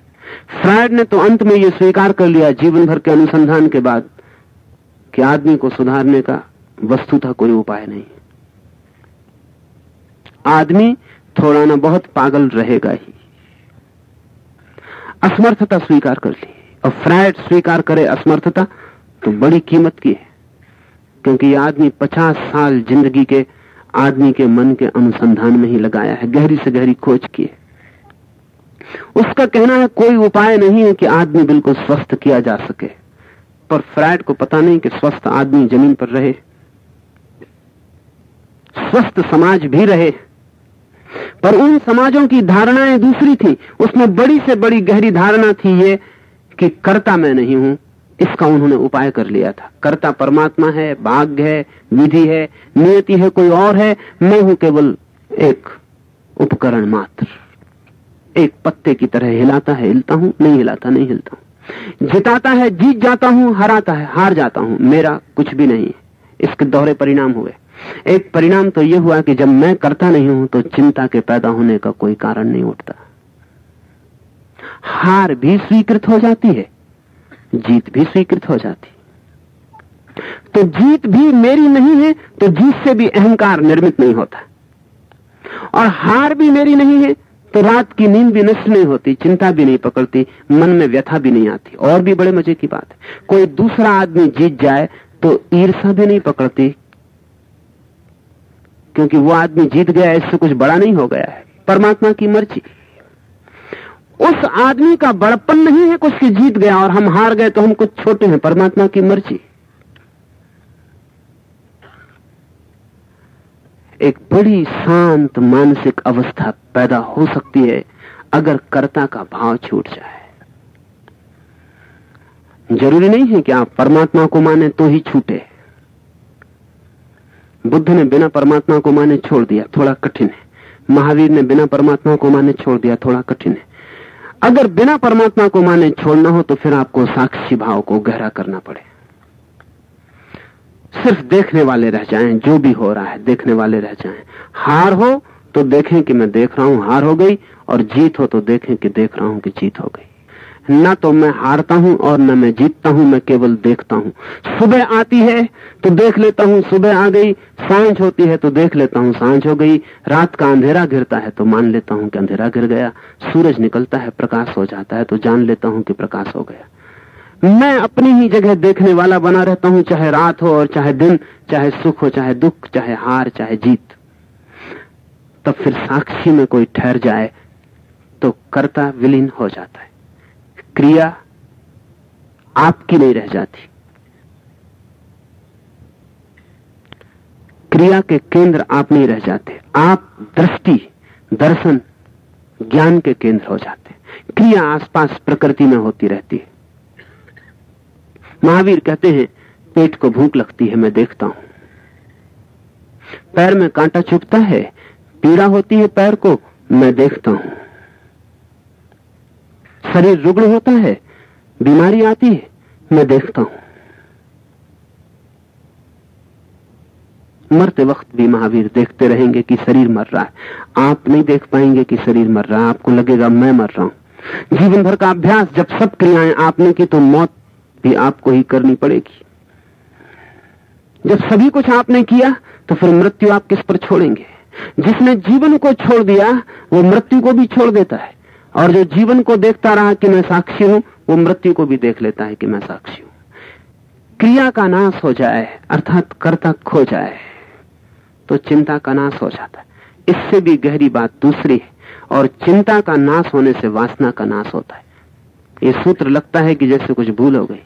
फ्रायड ने तो अंत में यह स्वीकार कर लिया जीवन भर के अनुसंधान के बाद कि आदमी को सुधारने का वस्तुतः कोई उपाय नहीं। आदमी थोड़ा ना बहुत पागल रहेगा ही। असमर्थता स्वीकार कर ली और फ्रायड स्वीकार करे असमर्थता तो बड़ी कीमत की है, क्योंकि यह आदमी पचास साल ज़िंदगी के आदमी के मन के अनुसंधान में ही लगाया है, गहरी से गहरी खोज की है। उसका कहना है, कोई उपाय नहीं है कि आदमी बिल्कुल स्वस्थ किया जा सके। पर फ्राइड को पता नहीं कि स्वस्थ आदमी ज़मीन पर रहे। स्वस्थ समाज भी रहे। पर उन समाजों की धारणाएँ दूसरी थी। उसमें बड़ी से बड़ी गहरी धारणा थी ये कि कर्ता मैं नहीं हूँ, इसका उन्होंने उपाय कर लिया था। कर्ता परमात्मा है, भाग्य है विधि है, नियति है, कोई और है, मैं हूँ केवल एक उपकरण मात्र। एक पत्ते की तरह हिलाता है, हिलता हूँ, नहीं हिलाता, नहीं हिलता हूँ। जिताता है, जीत जाता हूँ, हराता है, हार जाता हूँ, मेरा कुछ भी नहीं इसके दोहरे परिणाम हुए। एक परिणाम तो यह हुआ कि जब मैं करता नहीं हूँ तो चिंता के पैदा होने का कोई कारण नहीं उठता। हार भी स्वीकृत हो जाती है, जीत भी स्वीकृत हो जाती तो जीत भी मेरी नहीं है तो जीत से भी अहंकार निर्मित नहीं होता। और हार भी मेरी नहीं है तो रात की नींद भी नष्ट नहीं होती, चिंता भी नहीं पकड़ती, मन में व्यथा भी नहीं आती। और भी बड़े मज़े की बात है। कोई दूसरा आदमी जीत जाए तो ईर्षा भी नहीं पकड़ती। क्योंकि वो आदमी जीत गया, इससे कुछ बड़ा नहीं हो गया है। परमात्मा की मर्ज़ी। उस आदमी का बड़पन नहीं है कुछ जीत गया और हम हार गए तो हम कुछ छोटे हैं। परमात्मा की मर्ज़ी। एक बड़ी शांत मानसिक अवस्था पैदा हो सकती है अगर कर्ता का भाव छूट जाए। ज़रूरी नहीं है कि आप परमात्मा को माने तो ही छूटे। बुद्ध ने बिना परमात्मा को माने छोड़ दिया, थोड़ा कठिन है। महावीर ने बिना परमात्मा को माने छोड़ दिया, थोड़ा कठिन है। अगर बिना परमात्मा को माने छोड़ना हो तो फिर आपको साक्षी भाव को गहरा करना पड़े। सिर्फ़ देखने वाले रह जाएँ, जो भी हो रहा है, देखने वाले रह जाएँ। हार हो तो देखें कि मैं देख रहा हूँ, हार हो गई, और जीत हो तो देखें कि देख रहा हूँ कि जीत हो गई। न तो मैं हारता हूँ और न मैं जीतता हूँ, मैं केवल देखता हूँ। सुबह आती है तो देख लेता हूँ, सुबह आ गई, साँझ होती है तो देख लेता हूँ, साँझ हो गई। रात का अंधेरा गिरता है तो मान लेता हूँ कि अंधेरा गिर गया। सूरज निकलता है, प्रकाश हो जाता है तो जान लेता हूँ कि प्रकाश हो गया। मैं अपनी ही जगह देखने वाला बना रहता हूँ, चाहे रात हो और चाहे दिन, चाहे सुख हो, चाहे दुख, चाहे हार, चाहे जीत। तब फिर साक्षी में कोई ठहर जाए तो कर्ता विलीन हो जाता है। क्रिया आपकी नहीं रह जाती। क्रिया के केंद्र आप नहीं रह जाते। आप दृष्टि, दर्शन, ज्ञान के केंद्र हो जाते। क्रिया आसपास प्रकृति में होती रहती है। महावीर कहते हैं, पेट को भूख लगती है, मैं देखता हूँ। पैर में कांटा चुभता है, पीड़ा होती है पैर को, मैं देखता हूँ। शरीर रुग्ण होता है, बीमारी आती है, मैं देखता हूँ। मरते वक्त भी महावीर देखते रहेंगे कि शरीर मर रहा है। आप नहीं देख पाएँगे कि शरीर मर रहा है, आपको लगेगा मैं मर रहा हूँ। जीवन भर का अभ्यास, जब सब क्रियाएँ आपने की तो मौत भी आपको ही करनी पड़ेगी। जब सभी कुछ आपने किया तो फिर मृत्यु आप किस पर छोड़ेंगे? जिसने जीवन को छोड़ दिया, वो मृत्यु को भी छोड़ देता है। और जो जीवन को देखता रहा कि मैं साक्षी हूँ, वो मृत्यु को भी देख लेता है कि मैं साक्षी हूँ। क्रिया का नाश हो जाए, अर्थात कर्ता खो जाए तो चिंता का नाश हो जाता है। इससे भी गहरी बात दूसरी है, और चिंता का नाश होने से वासना का नाश होता है। ये सूत्र लगता है कि जैसे कुछ भूल हो गई।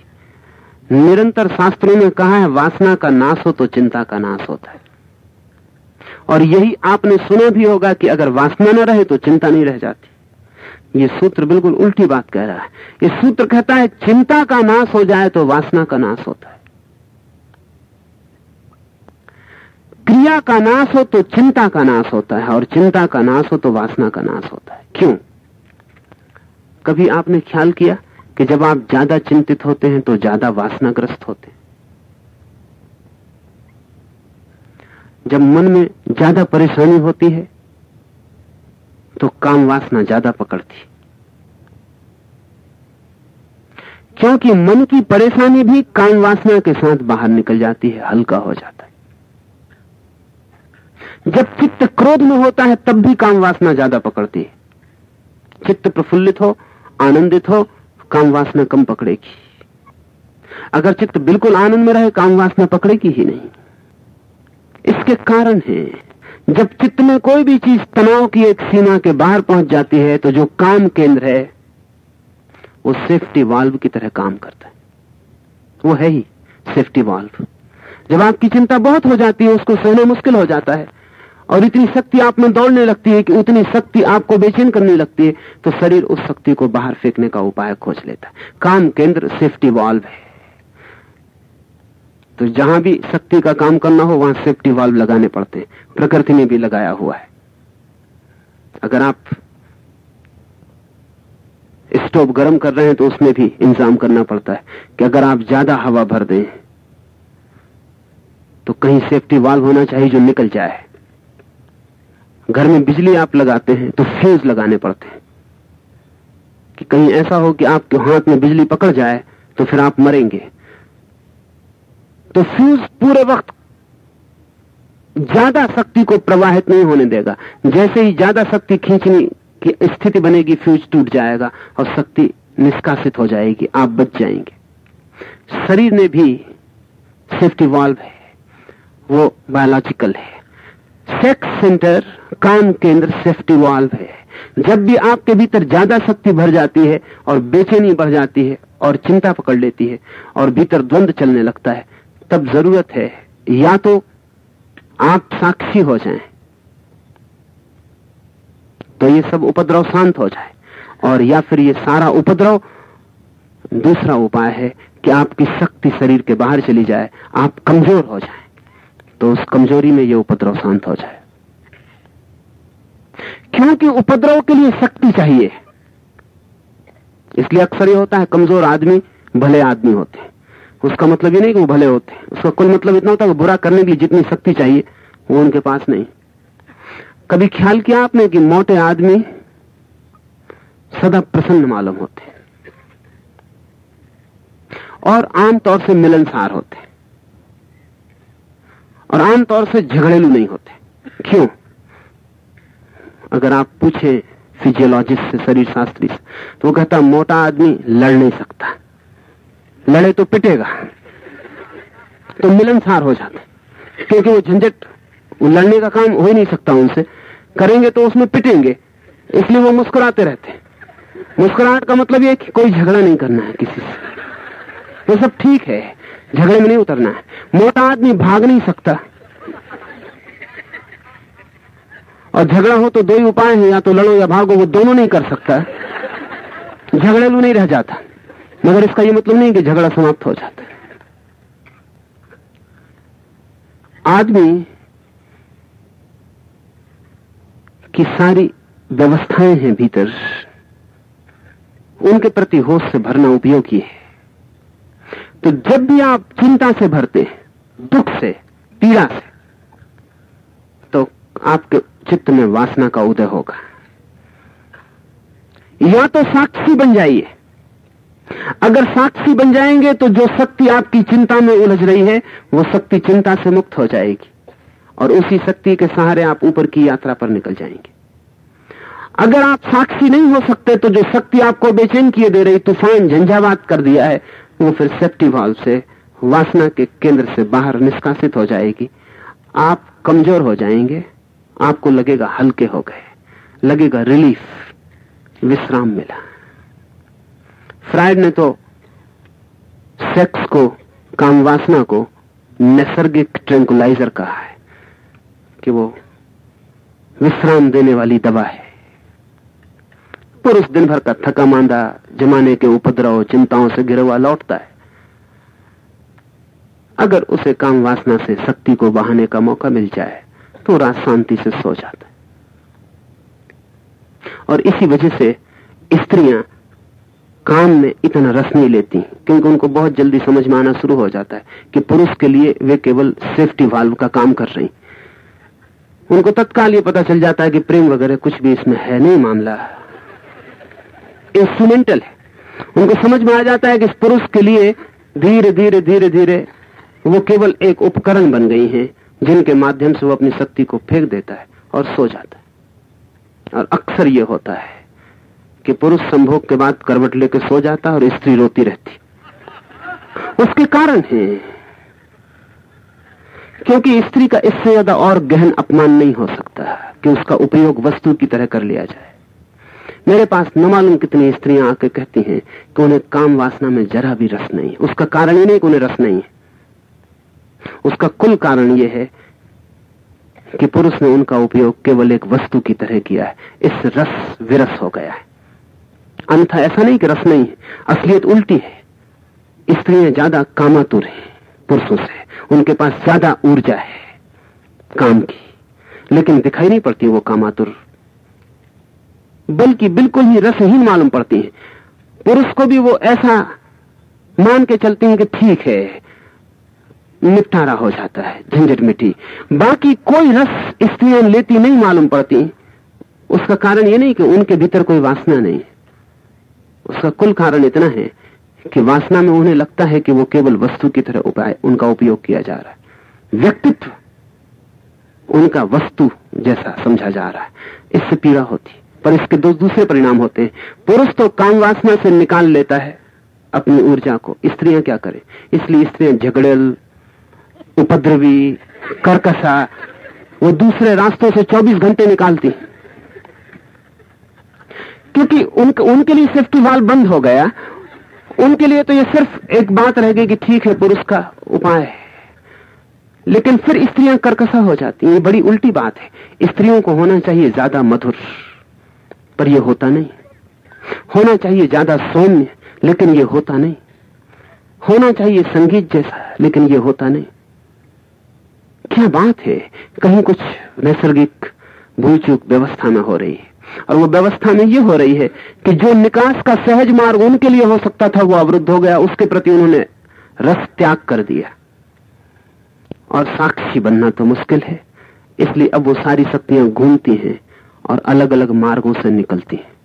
निरंतर शास्त्रों ने कहा है, वासना का नाश हो तो चिंता का नाश होता है। और यही आपने सुना भी होगा कि अगर वासना न रहे तो चिंता नहीं रह जाती। ये सूत्र बिल्कुल उल्टी बात कह रहा है। ये सूत्र कहता है, चिंता का नाश हो जाए तो वासना का नाश होता है। क्रिया का नाश हो तो चिंता का नाश होता है, और चिंता का नाश हो तो वासना का नाश होता है। क्यों? कभी आपने ख्याल किया? कि जब आप ज़्यादा चिंतित होते हैं तो ज़्यादा वासनाग्रस्त होते हैं। जब मन में ज़्यादा परेशानी होती है तो काम वासना ज़्यादा पकड़ती। क्योंकि मन की परेशानी भी काम वासना के साथ बाहर निकल जाती है, हल्का हो जाता है। जब चित्त क्रोध में होता है, तब भी काम वासना ज़्यादा पकड़ती है। चित्त प्रफुल्लित हो, आनंदित हो काम वासना कम पकड़ेगी। अगर चित्त बिल्कुल आनंद में रहे काम वासना पकड़ेगी ही नहीं। इसके कारण है, जब चित्त में कोई भी चीज़ तनाव की एक सीमा के बाहर पहुँच जाती है तो जो काम केंद्र है, वो सेफ्टी वाल्व की तरह काम करता है। वो है ही सेफ्टी वाल्व जब आपकी चिंता बहुत हो जाती है, उसको सहना मुश्किल हो जाता है और इतनी शक्ति आप में दौड़ने लगती है कि उतनी शक्ति आपको बेचैन करने लगती है तो शरीर उस शक्ति को बाहर फेंकने का उपाय खोज लेता है। काम केंद्र सेफ्टी वाल्व है। तो जहाँ भी शक्ति का काम करना हो, वहाँ सेफ्टी वाल्व लगाने पड़ते हैं। प्रकृति ने भी लगाया हुआ है। अगर आप स्टोव गर्म कर रहे हैं तो उसमें भी इंतज़ाम करना पड़ता है कि अगर आप ज़्यादा हवा भर दें तो कहीं सेफ्टी वाल्व होना चाहिए जो निकल जाए। घर में बिजली आप लगाते हैं तो फ्यूज लगाने पड़ते हैं। कि कहीं ऐसा हो कि आपके हाथ में बिजली पकड़ जाए तो फिर आप मरेंगे। तो फ्यूज पूरे वक्त ज़्यादा शक्ति को प्रवाहित नहीं होने देगा। जैसे ही ज़्यादा शक्ति खींचने की स्थिति बनेगी फ्यूज टूट जाएगा और शक्ति निष्कासित हो जाएगी, आप बच जाएँगे। शरीर में भी सेफ्टी वाल्व है। वो बायोलॉजिकल है। सेक्स सेंटर काम केंद्र सेफ्टी वाल्व है। जब भी आपके भीतर ज़्यादा शक्ति भर जाती है और बेचैनी बढ़ जाती है और चिंता पकड़ लेती है और भीतर द्वंद चलने लगता है, तब ज़रूरत है या तो आप साक्षी हो जाएँ तो ये सब उपद्रव शांत हो जाए और या फिर ये सारा उपद्रव दूसरा उपाय है कि आपकी शक्ति शरीर के बाहर चली जाए, आप कमज़ोर हो जाए। तो उस कमज़ोरी में यह उपद्रव शांत हो जाए। क्योंकि उपद्रव के लिए शक्ति चाहिए। इसलिए अक्सर ये होता है, कमज़ोर आदमी भले आदमी होते हैं। उसका मतलब ये नहीं कि वो भले होते हैं। उसका कुल मतलब इतना होता है कि बुरा करने के लिए जितनी शक्ति चाहिए, वो उनके पास नहीं। कभी ख्याल किया आपने कि मोटे आदमी सदा प्रसन्न मालूम होते और आमतौर से मिलनसार होते और आमतौर से झगड़ेलू नहीं होते। क्यों? अगर आप पूछे फिजियोलॉजिस्ट से, शरीर शास्त्री से तो वो कहता, मोटा आदमी लड़ नहीं सकता। लड़े तो पिटेगा तो मिलनसार हो जाते क्योंकि वो झंझट लड़ने का काम हो ही नहीं सकता उनसे। करेंगे तो उसमें पिटेंगे, इसलिए वो मुस्कुराते रहते मुस्कुराहट का मतलब ये कि कोई झगड़ा नहीं करना है किसी से। वो सब ठीक है। झगड़े में नहीं उतरना है। मोटा आदमी भाग नहीं सकता। और झगड़ा हो तो दो ही उपाय हैं, या तो लड़ो या भागो, वो दोनों नहीं कर सकता। झगड़ेलू नहीं रह जाता। मगर इसका ये मतलब नहीं कि झगड़ा समाप्त हो जाता आदमी की सारी व्यवस्थाएँ हैं भीतर, उनके प्रति होश से भरना उपयोगी है। तो जब भी आप चिंता से भरते हैं, दुख से, पीड़ा से तो आपके चित्त में वासना का उदय होगा। या तो साक्षी बन जाइए। अगर साक्षी बन जाएँगे तो जो शक्ति आपकी चिंता में उलझ रही है, वो शक्ति चिंता से मुक्त हो जाएगी। और उसी शक्ति के सहारे आप ऊपर की यात्रा पर निकल जाएँगे। अगर आप साक्षी नहीं हो सकते तो जो शक्ति आपको बेचैन किए दे रही, तूफ़ान, झंझावात कर दिया है वो फिर सेफ्टी वाल्व से वासना के केंद्र से बाहर निष्कासित हो जाएगी। आप कमज़ोर हो जाएँगे। आपको लगेगा हल्के हो गए। लगेगा रिलीफ विश्राम मिला। फ्राइड ने तो सेक्स को, काम वासना को नैसर्गिक ट्रेंकुलाइजर कहा है कि वो विश्राम देने वाली दवा है। पुरुष दिन भर का थका मांदा जमाने के उपद्रव चिंताओं से गिरा हुआ लौटता है। अगर उसे काम वासना से, शक्ति को बहाने का मौका मिल जाए तो रात शांति से सो जाता है। और इसी वजह से स्त्रियाँ काम में इतना रस नहीं लेती, क्योंकि उनको बहुत जल्दी समझ में आना शुरू हो जाता है कि पुरुष के लिए वे केवल सेफ्टी वाल्व का काम कर रही। उनको तत्काल ये पता चल जाता है कि प्रेम वगैरह कुछ भी इसमें है नहीं मामला। इंस्ट्रूमेंटल है। उनको समझ में आ जाता है कि इस पुरुष के लिए धीरे धीरे धीरे धीरे वो केवल एक उपकरण बन गई हैं, जिनके माध्यम से वो अपनी शक्ति को फेंक देता है और सो जाता है। और अक्सर ये होता है कि पुरुष संभोग के बाद करवट लेकर सो जाता और स्त्री रोती रहती उसके कारण है, क्योंकि स्त्री का इससे ज़्यादा और गहन अपमान नहीं हो सकता कि उसका उपयोग वस्तु की तरह कर लिया जाए। मेरे पास न मालूम कितनी स्त्रियाँ आके कहती हैं कि उन्हें काम वासना में जरा भी रस नहीं। उसका कारण ही नहीं कि उन्हें रस नहीं है। उसका कुल कारण यह है कि पुरुष ने उनका उपयोग केवल एक वस्तु की तरह किया है। इस रस विरस हो गया है। अन्यथा ऐसा नहीं कि रस नहीं है। असलियत उल्टी है। स्त्रियाँ ज़्यादा कामातुर हैं, पुरुषों से। उनके पास ज़्यादा ऊर्जा है काम की। लेकिन दिखाई नहीं पड़ती वो कामातुर बल्कि बिल्कुल ही रसहीन मालूम पड़ती है। पुरुष को भी वो ऐसा मान के चलते हैं कि ठीक है। निपटारा हो जाता है, झंझट मिट्टी। बाकी कोई रस स्त्रियाँ लेती नहीं मालूम पड़ती। उसका कारण ये नहीं कि उनके भीतर कोई वासना नहीं। उसका कुल कारण इतना है कि वासना में उन्हें लगता है कि वो केवल वस्तु की तरह उपाय उनका उपयोग किया जा रहा है। व्यक्तित्व उनका वस्तु जैसा समझा जा रहा है। इससे पीड़ा होती पर इसके दो दूसरे परिणाम होते हैं। पुरुष तो काम वासना से निकाल लेता है अपनी ऊर्जा को। स्त्रियाँ क्या करें? इसलिए स्त्रियाँ झगड़ेल, उपद्रवी करकसा वो दूसरे रास्तों से 24 घंटे निकालती क्योंकि उनके उनके लिए सेफ्टी वाल बंद हो गया। उनके लिए तो ये सिर्फ़ एक बात रह गई कि ठीक है, पुरुष का उपाय है। लेकिन फिर स्त्रियाँ करकसा हो जाती ये बड़ी उल्टी बात है। स्त्रियों को होना चाहिए ज़्यादा मधुर। पर यह होता नहीं। होना चाहिए ज़्यादा सौम्य, लेकिन यह होता नहीं। होना चाहिए संगीत जैसा, लेकिन यह होता नहीं। क्या बात है? कहीं कुछ नैसर्गिक भूल चूक व्यवस्था में हो रही है। और वो व्यवस्था में ये हो रही है कि जो निकास का सहज मार्ग उनके लिए हो सकता था, वो अवरुद्ध हो गया। उसके प्रति उन्होंने रस त्याग कर दिया। और साक्षी बनना तो मुश्किल है। इसलिए अब वो सारी शक्तियाँ घूमती हैं। और अलग अलग मार्गों से निकलती है।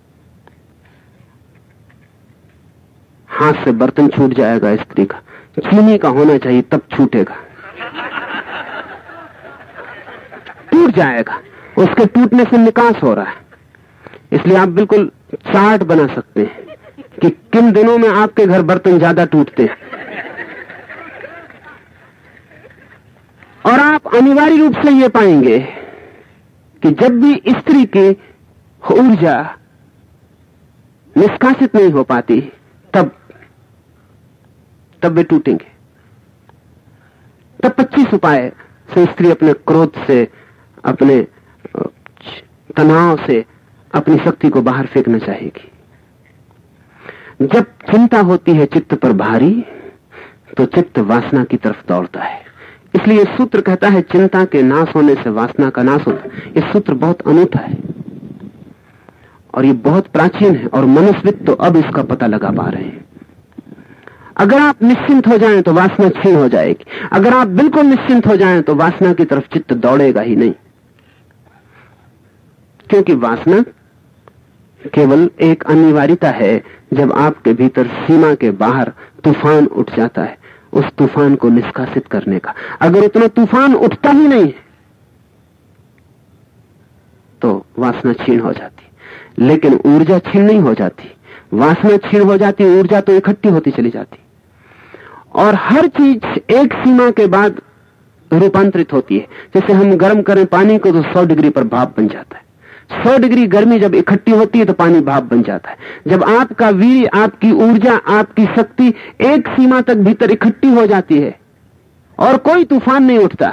हाथ से बर्तन छूट जाएगा स्त्री का। चीनी का होना चाहिए, तब छूटेगा। टूट जाएगा। उसके टूटने से निकास हो रहा है। इसलिए आप बिल्कुल चार्ट बना सकते हैं कि किन दिनों में आपके घर बर्तन ज़्यादा टूटते हैं। और आप अनिवार्य रूप से ये पाएँगे कि जब भी स्त्री की ऊर्जा निष्कासित नहीं हो पाती, तब तब वे टूटेंगे। तब 25 उपाय से स्त्री अपने क्रोध से, अपने तनाव से अपनी शक्ति को बाहर फेंकना चाहेगी। जब चिंता होती है चित्त पर भारी तो चित्त वासना की तरफ़ दौड़ता है। इसलिए सूत्र कहता है, चिंता के नाश होने से वासना का नाश होता ये सूत्र बहुत अनूठा है और ये बहुत प्राचीन है और मनुष्यविद तो अब इसका पता लगा पा रहे हैं। अगर आप निश्चिंत हो जाएँ तो वासना क्षीण हो जाएगी। अगर आप बिल्कुल निश्चिंत हो जाएँ तो वासना की तरफ़ चित्त दौड़ेगा ही नहीं। क्योंकि वासना केवल एक अनिवार्यता है, जब आपके भीतर सीमा के बाहर तूफ़ान उठ जाता है। उस तूफ़ान को निष्कासित करने का। अगर इतना तूफ़ान उठता ही नहीं तो वासना क्षीण हो जाती। लेकिन ऊर्जा क्षीण नहीं हो जाती। वासना क्षीण हो जाती, ऊर्जा तो इकट्ठी होती चली जाती। और हर चीज़ एक सीमा के बाद रूपांतरित होती है। जैसे हम गर्म करें, पानी को तो 100 डिग्री पर भाप बन जाता है। सौ डिग्री गर्मी जब इकट्ठी होती है तो पानी भाप बन जाता है। जब आपका वीर आपकी ऊर्जा, आपकी शक्ति एक सीमा तक भीतर इकट्ठी हो जाती है और कोई तूफ़ान नहीं उठता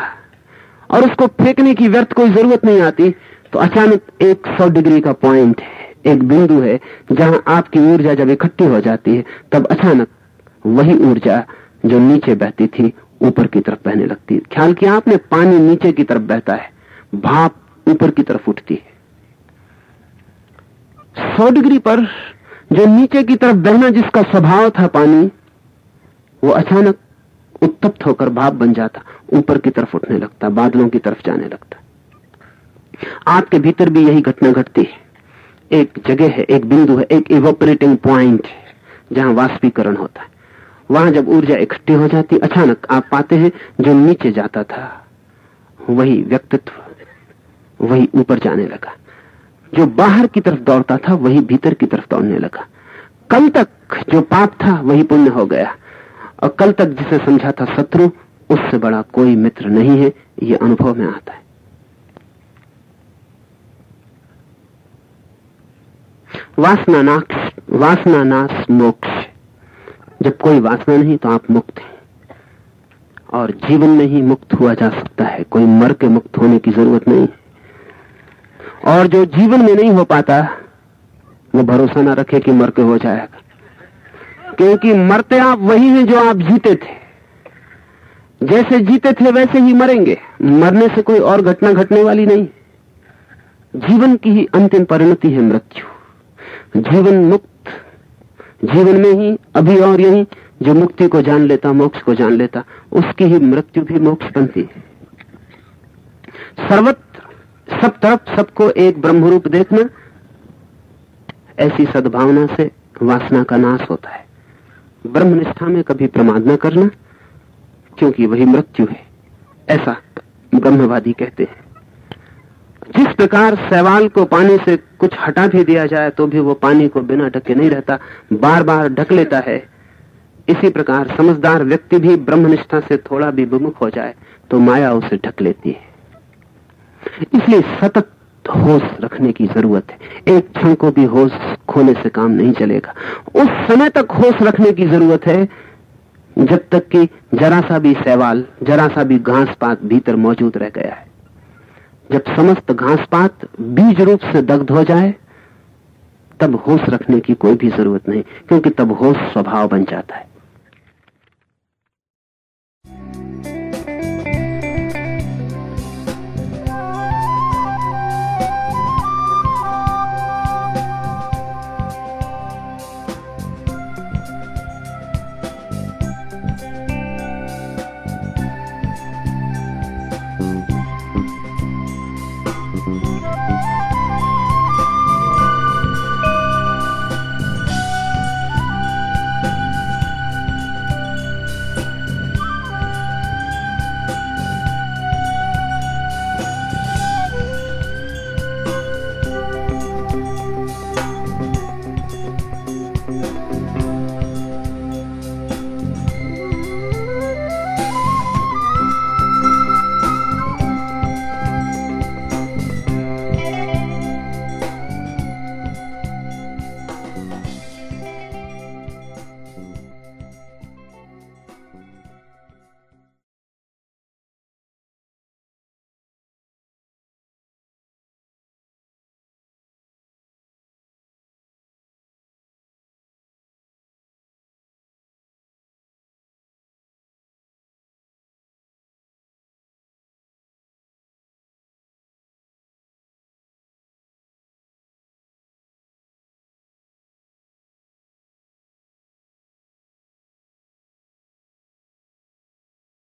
और उसको फेंकने की व्यर्थ कोई ज़रूरत नहीं आती तो अचानक एक सौ डिग्री का पॉइंट है, एक बिंदु है जहाँ आपकी ऊर्जा जब इकट्ठी हो जाती है, तब अचानक वही ऊर्जा जो नीचे बहती थी, ऊपर की तरफ़ बहने लगती है। ख्याल किया आपने? पानी नीचे की तरफ़ बहता है, भाप ऊपर की तरफ़ उठती है। सौ डिग्री पर जो नीचे की तरफ़ बहना जिसका स्वभाव था पानी, वो अचानक उत्तप्त होकर भाप बन जाता, ऊपर की तरफ़ उठने लगता, बादलों की तरफ़ जाने लगता। आपके भीतर भी यही घटना घटती है। एक जगह है, एक बिंदु है, एक इवोपरेटिंग प्वाइंट है, जहाँ वाष्पीकरण होता है। वहाँ जब ऊर्जा इकट्ठी हो जाती, अचानक आप पाते हैं, जो नीचे जाता था, वही व्यक्तित्व, वही ऊपर जाने लगा। जो बाहर की तरफ़ दौड़ता था, वही भीतर की तरफ़ दौड़ने लगा। कल तक जो पाप था, वही पुण्य हो गया। और कल तक जिसे समझा था शत्रु, उससे बड़ा कोई मित्र नहीं है, ये अनुभव में आता है। वासना नाश वासना नाश मोक्ष जब कोई वासना नहीं तो आप मुक्त हैं। और जीवन में ही मुक्त हुआ जा सकता है। कोई मर के मुक्त होने की ज़रूरत नहीं है। और जो जीवन में नहीं हो पाता, वो भरोसा ना रखे कि मर के हो जाएगा। क्योंकि मरते आप वही हैं जो आप जीते थे। जैसे जीते थे, वैसे ही मरेंगे। मरने से कोई और घटना घटने वाली नहीं। जीवन की ही अंतिम परिणति है मृत्यु। जीवन मुक्त। जीवन में ही, अभी और यही, जो मुक्ति को जान लेता, मोक्ष को जान लेता, उसकी ही मृत्यु भी मोक्ष बनती है। सर्वत्र सब तरफ़ सबको एक ब्रह्म रूप देखना, ऐसी सद्भावना से वासना का नाश होता है। ब्रह्मनिष्ठा में कभी प्रमाद न करना, क्योंकि वही मृत्यु है, ऐसा ब्रह्मवादी कहते हैं। जिस प्रकार सवाल को पानी से कुछ हटा भी दिया जाए तो भी वो पानी को बिना ढके नहीं रहता बार बार ढक लेता है। इसी प्रकार समझदार व्यक्ति भी ब्रह्मनिष्ठा से थोड़ा भी विमुख हो जाए तो माया उसे ढक लेती है। इसलिए सतत होश रखने की ज़रूरत है। एक क्षण को भी होश खोने से काम नहीं चलेगा। उस समय तक होश रखने की ज़रूरत है, जब तक कि जरा सा भी सवाल जरा सा भी घास पात भीतर मौजूद रह गया है। जब समस्त घास पात बीज रूप से दग्ध हो जाए, तब होश रखने की कोई भी ज़रूरत नहीं, क्योंकि तब होश स्वभाव बन जाता है।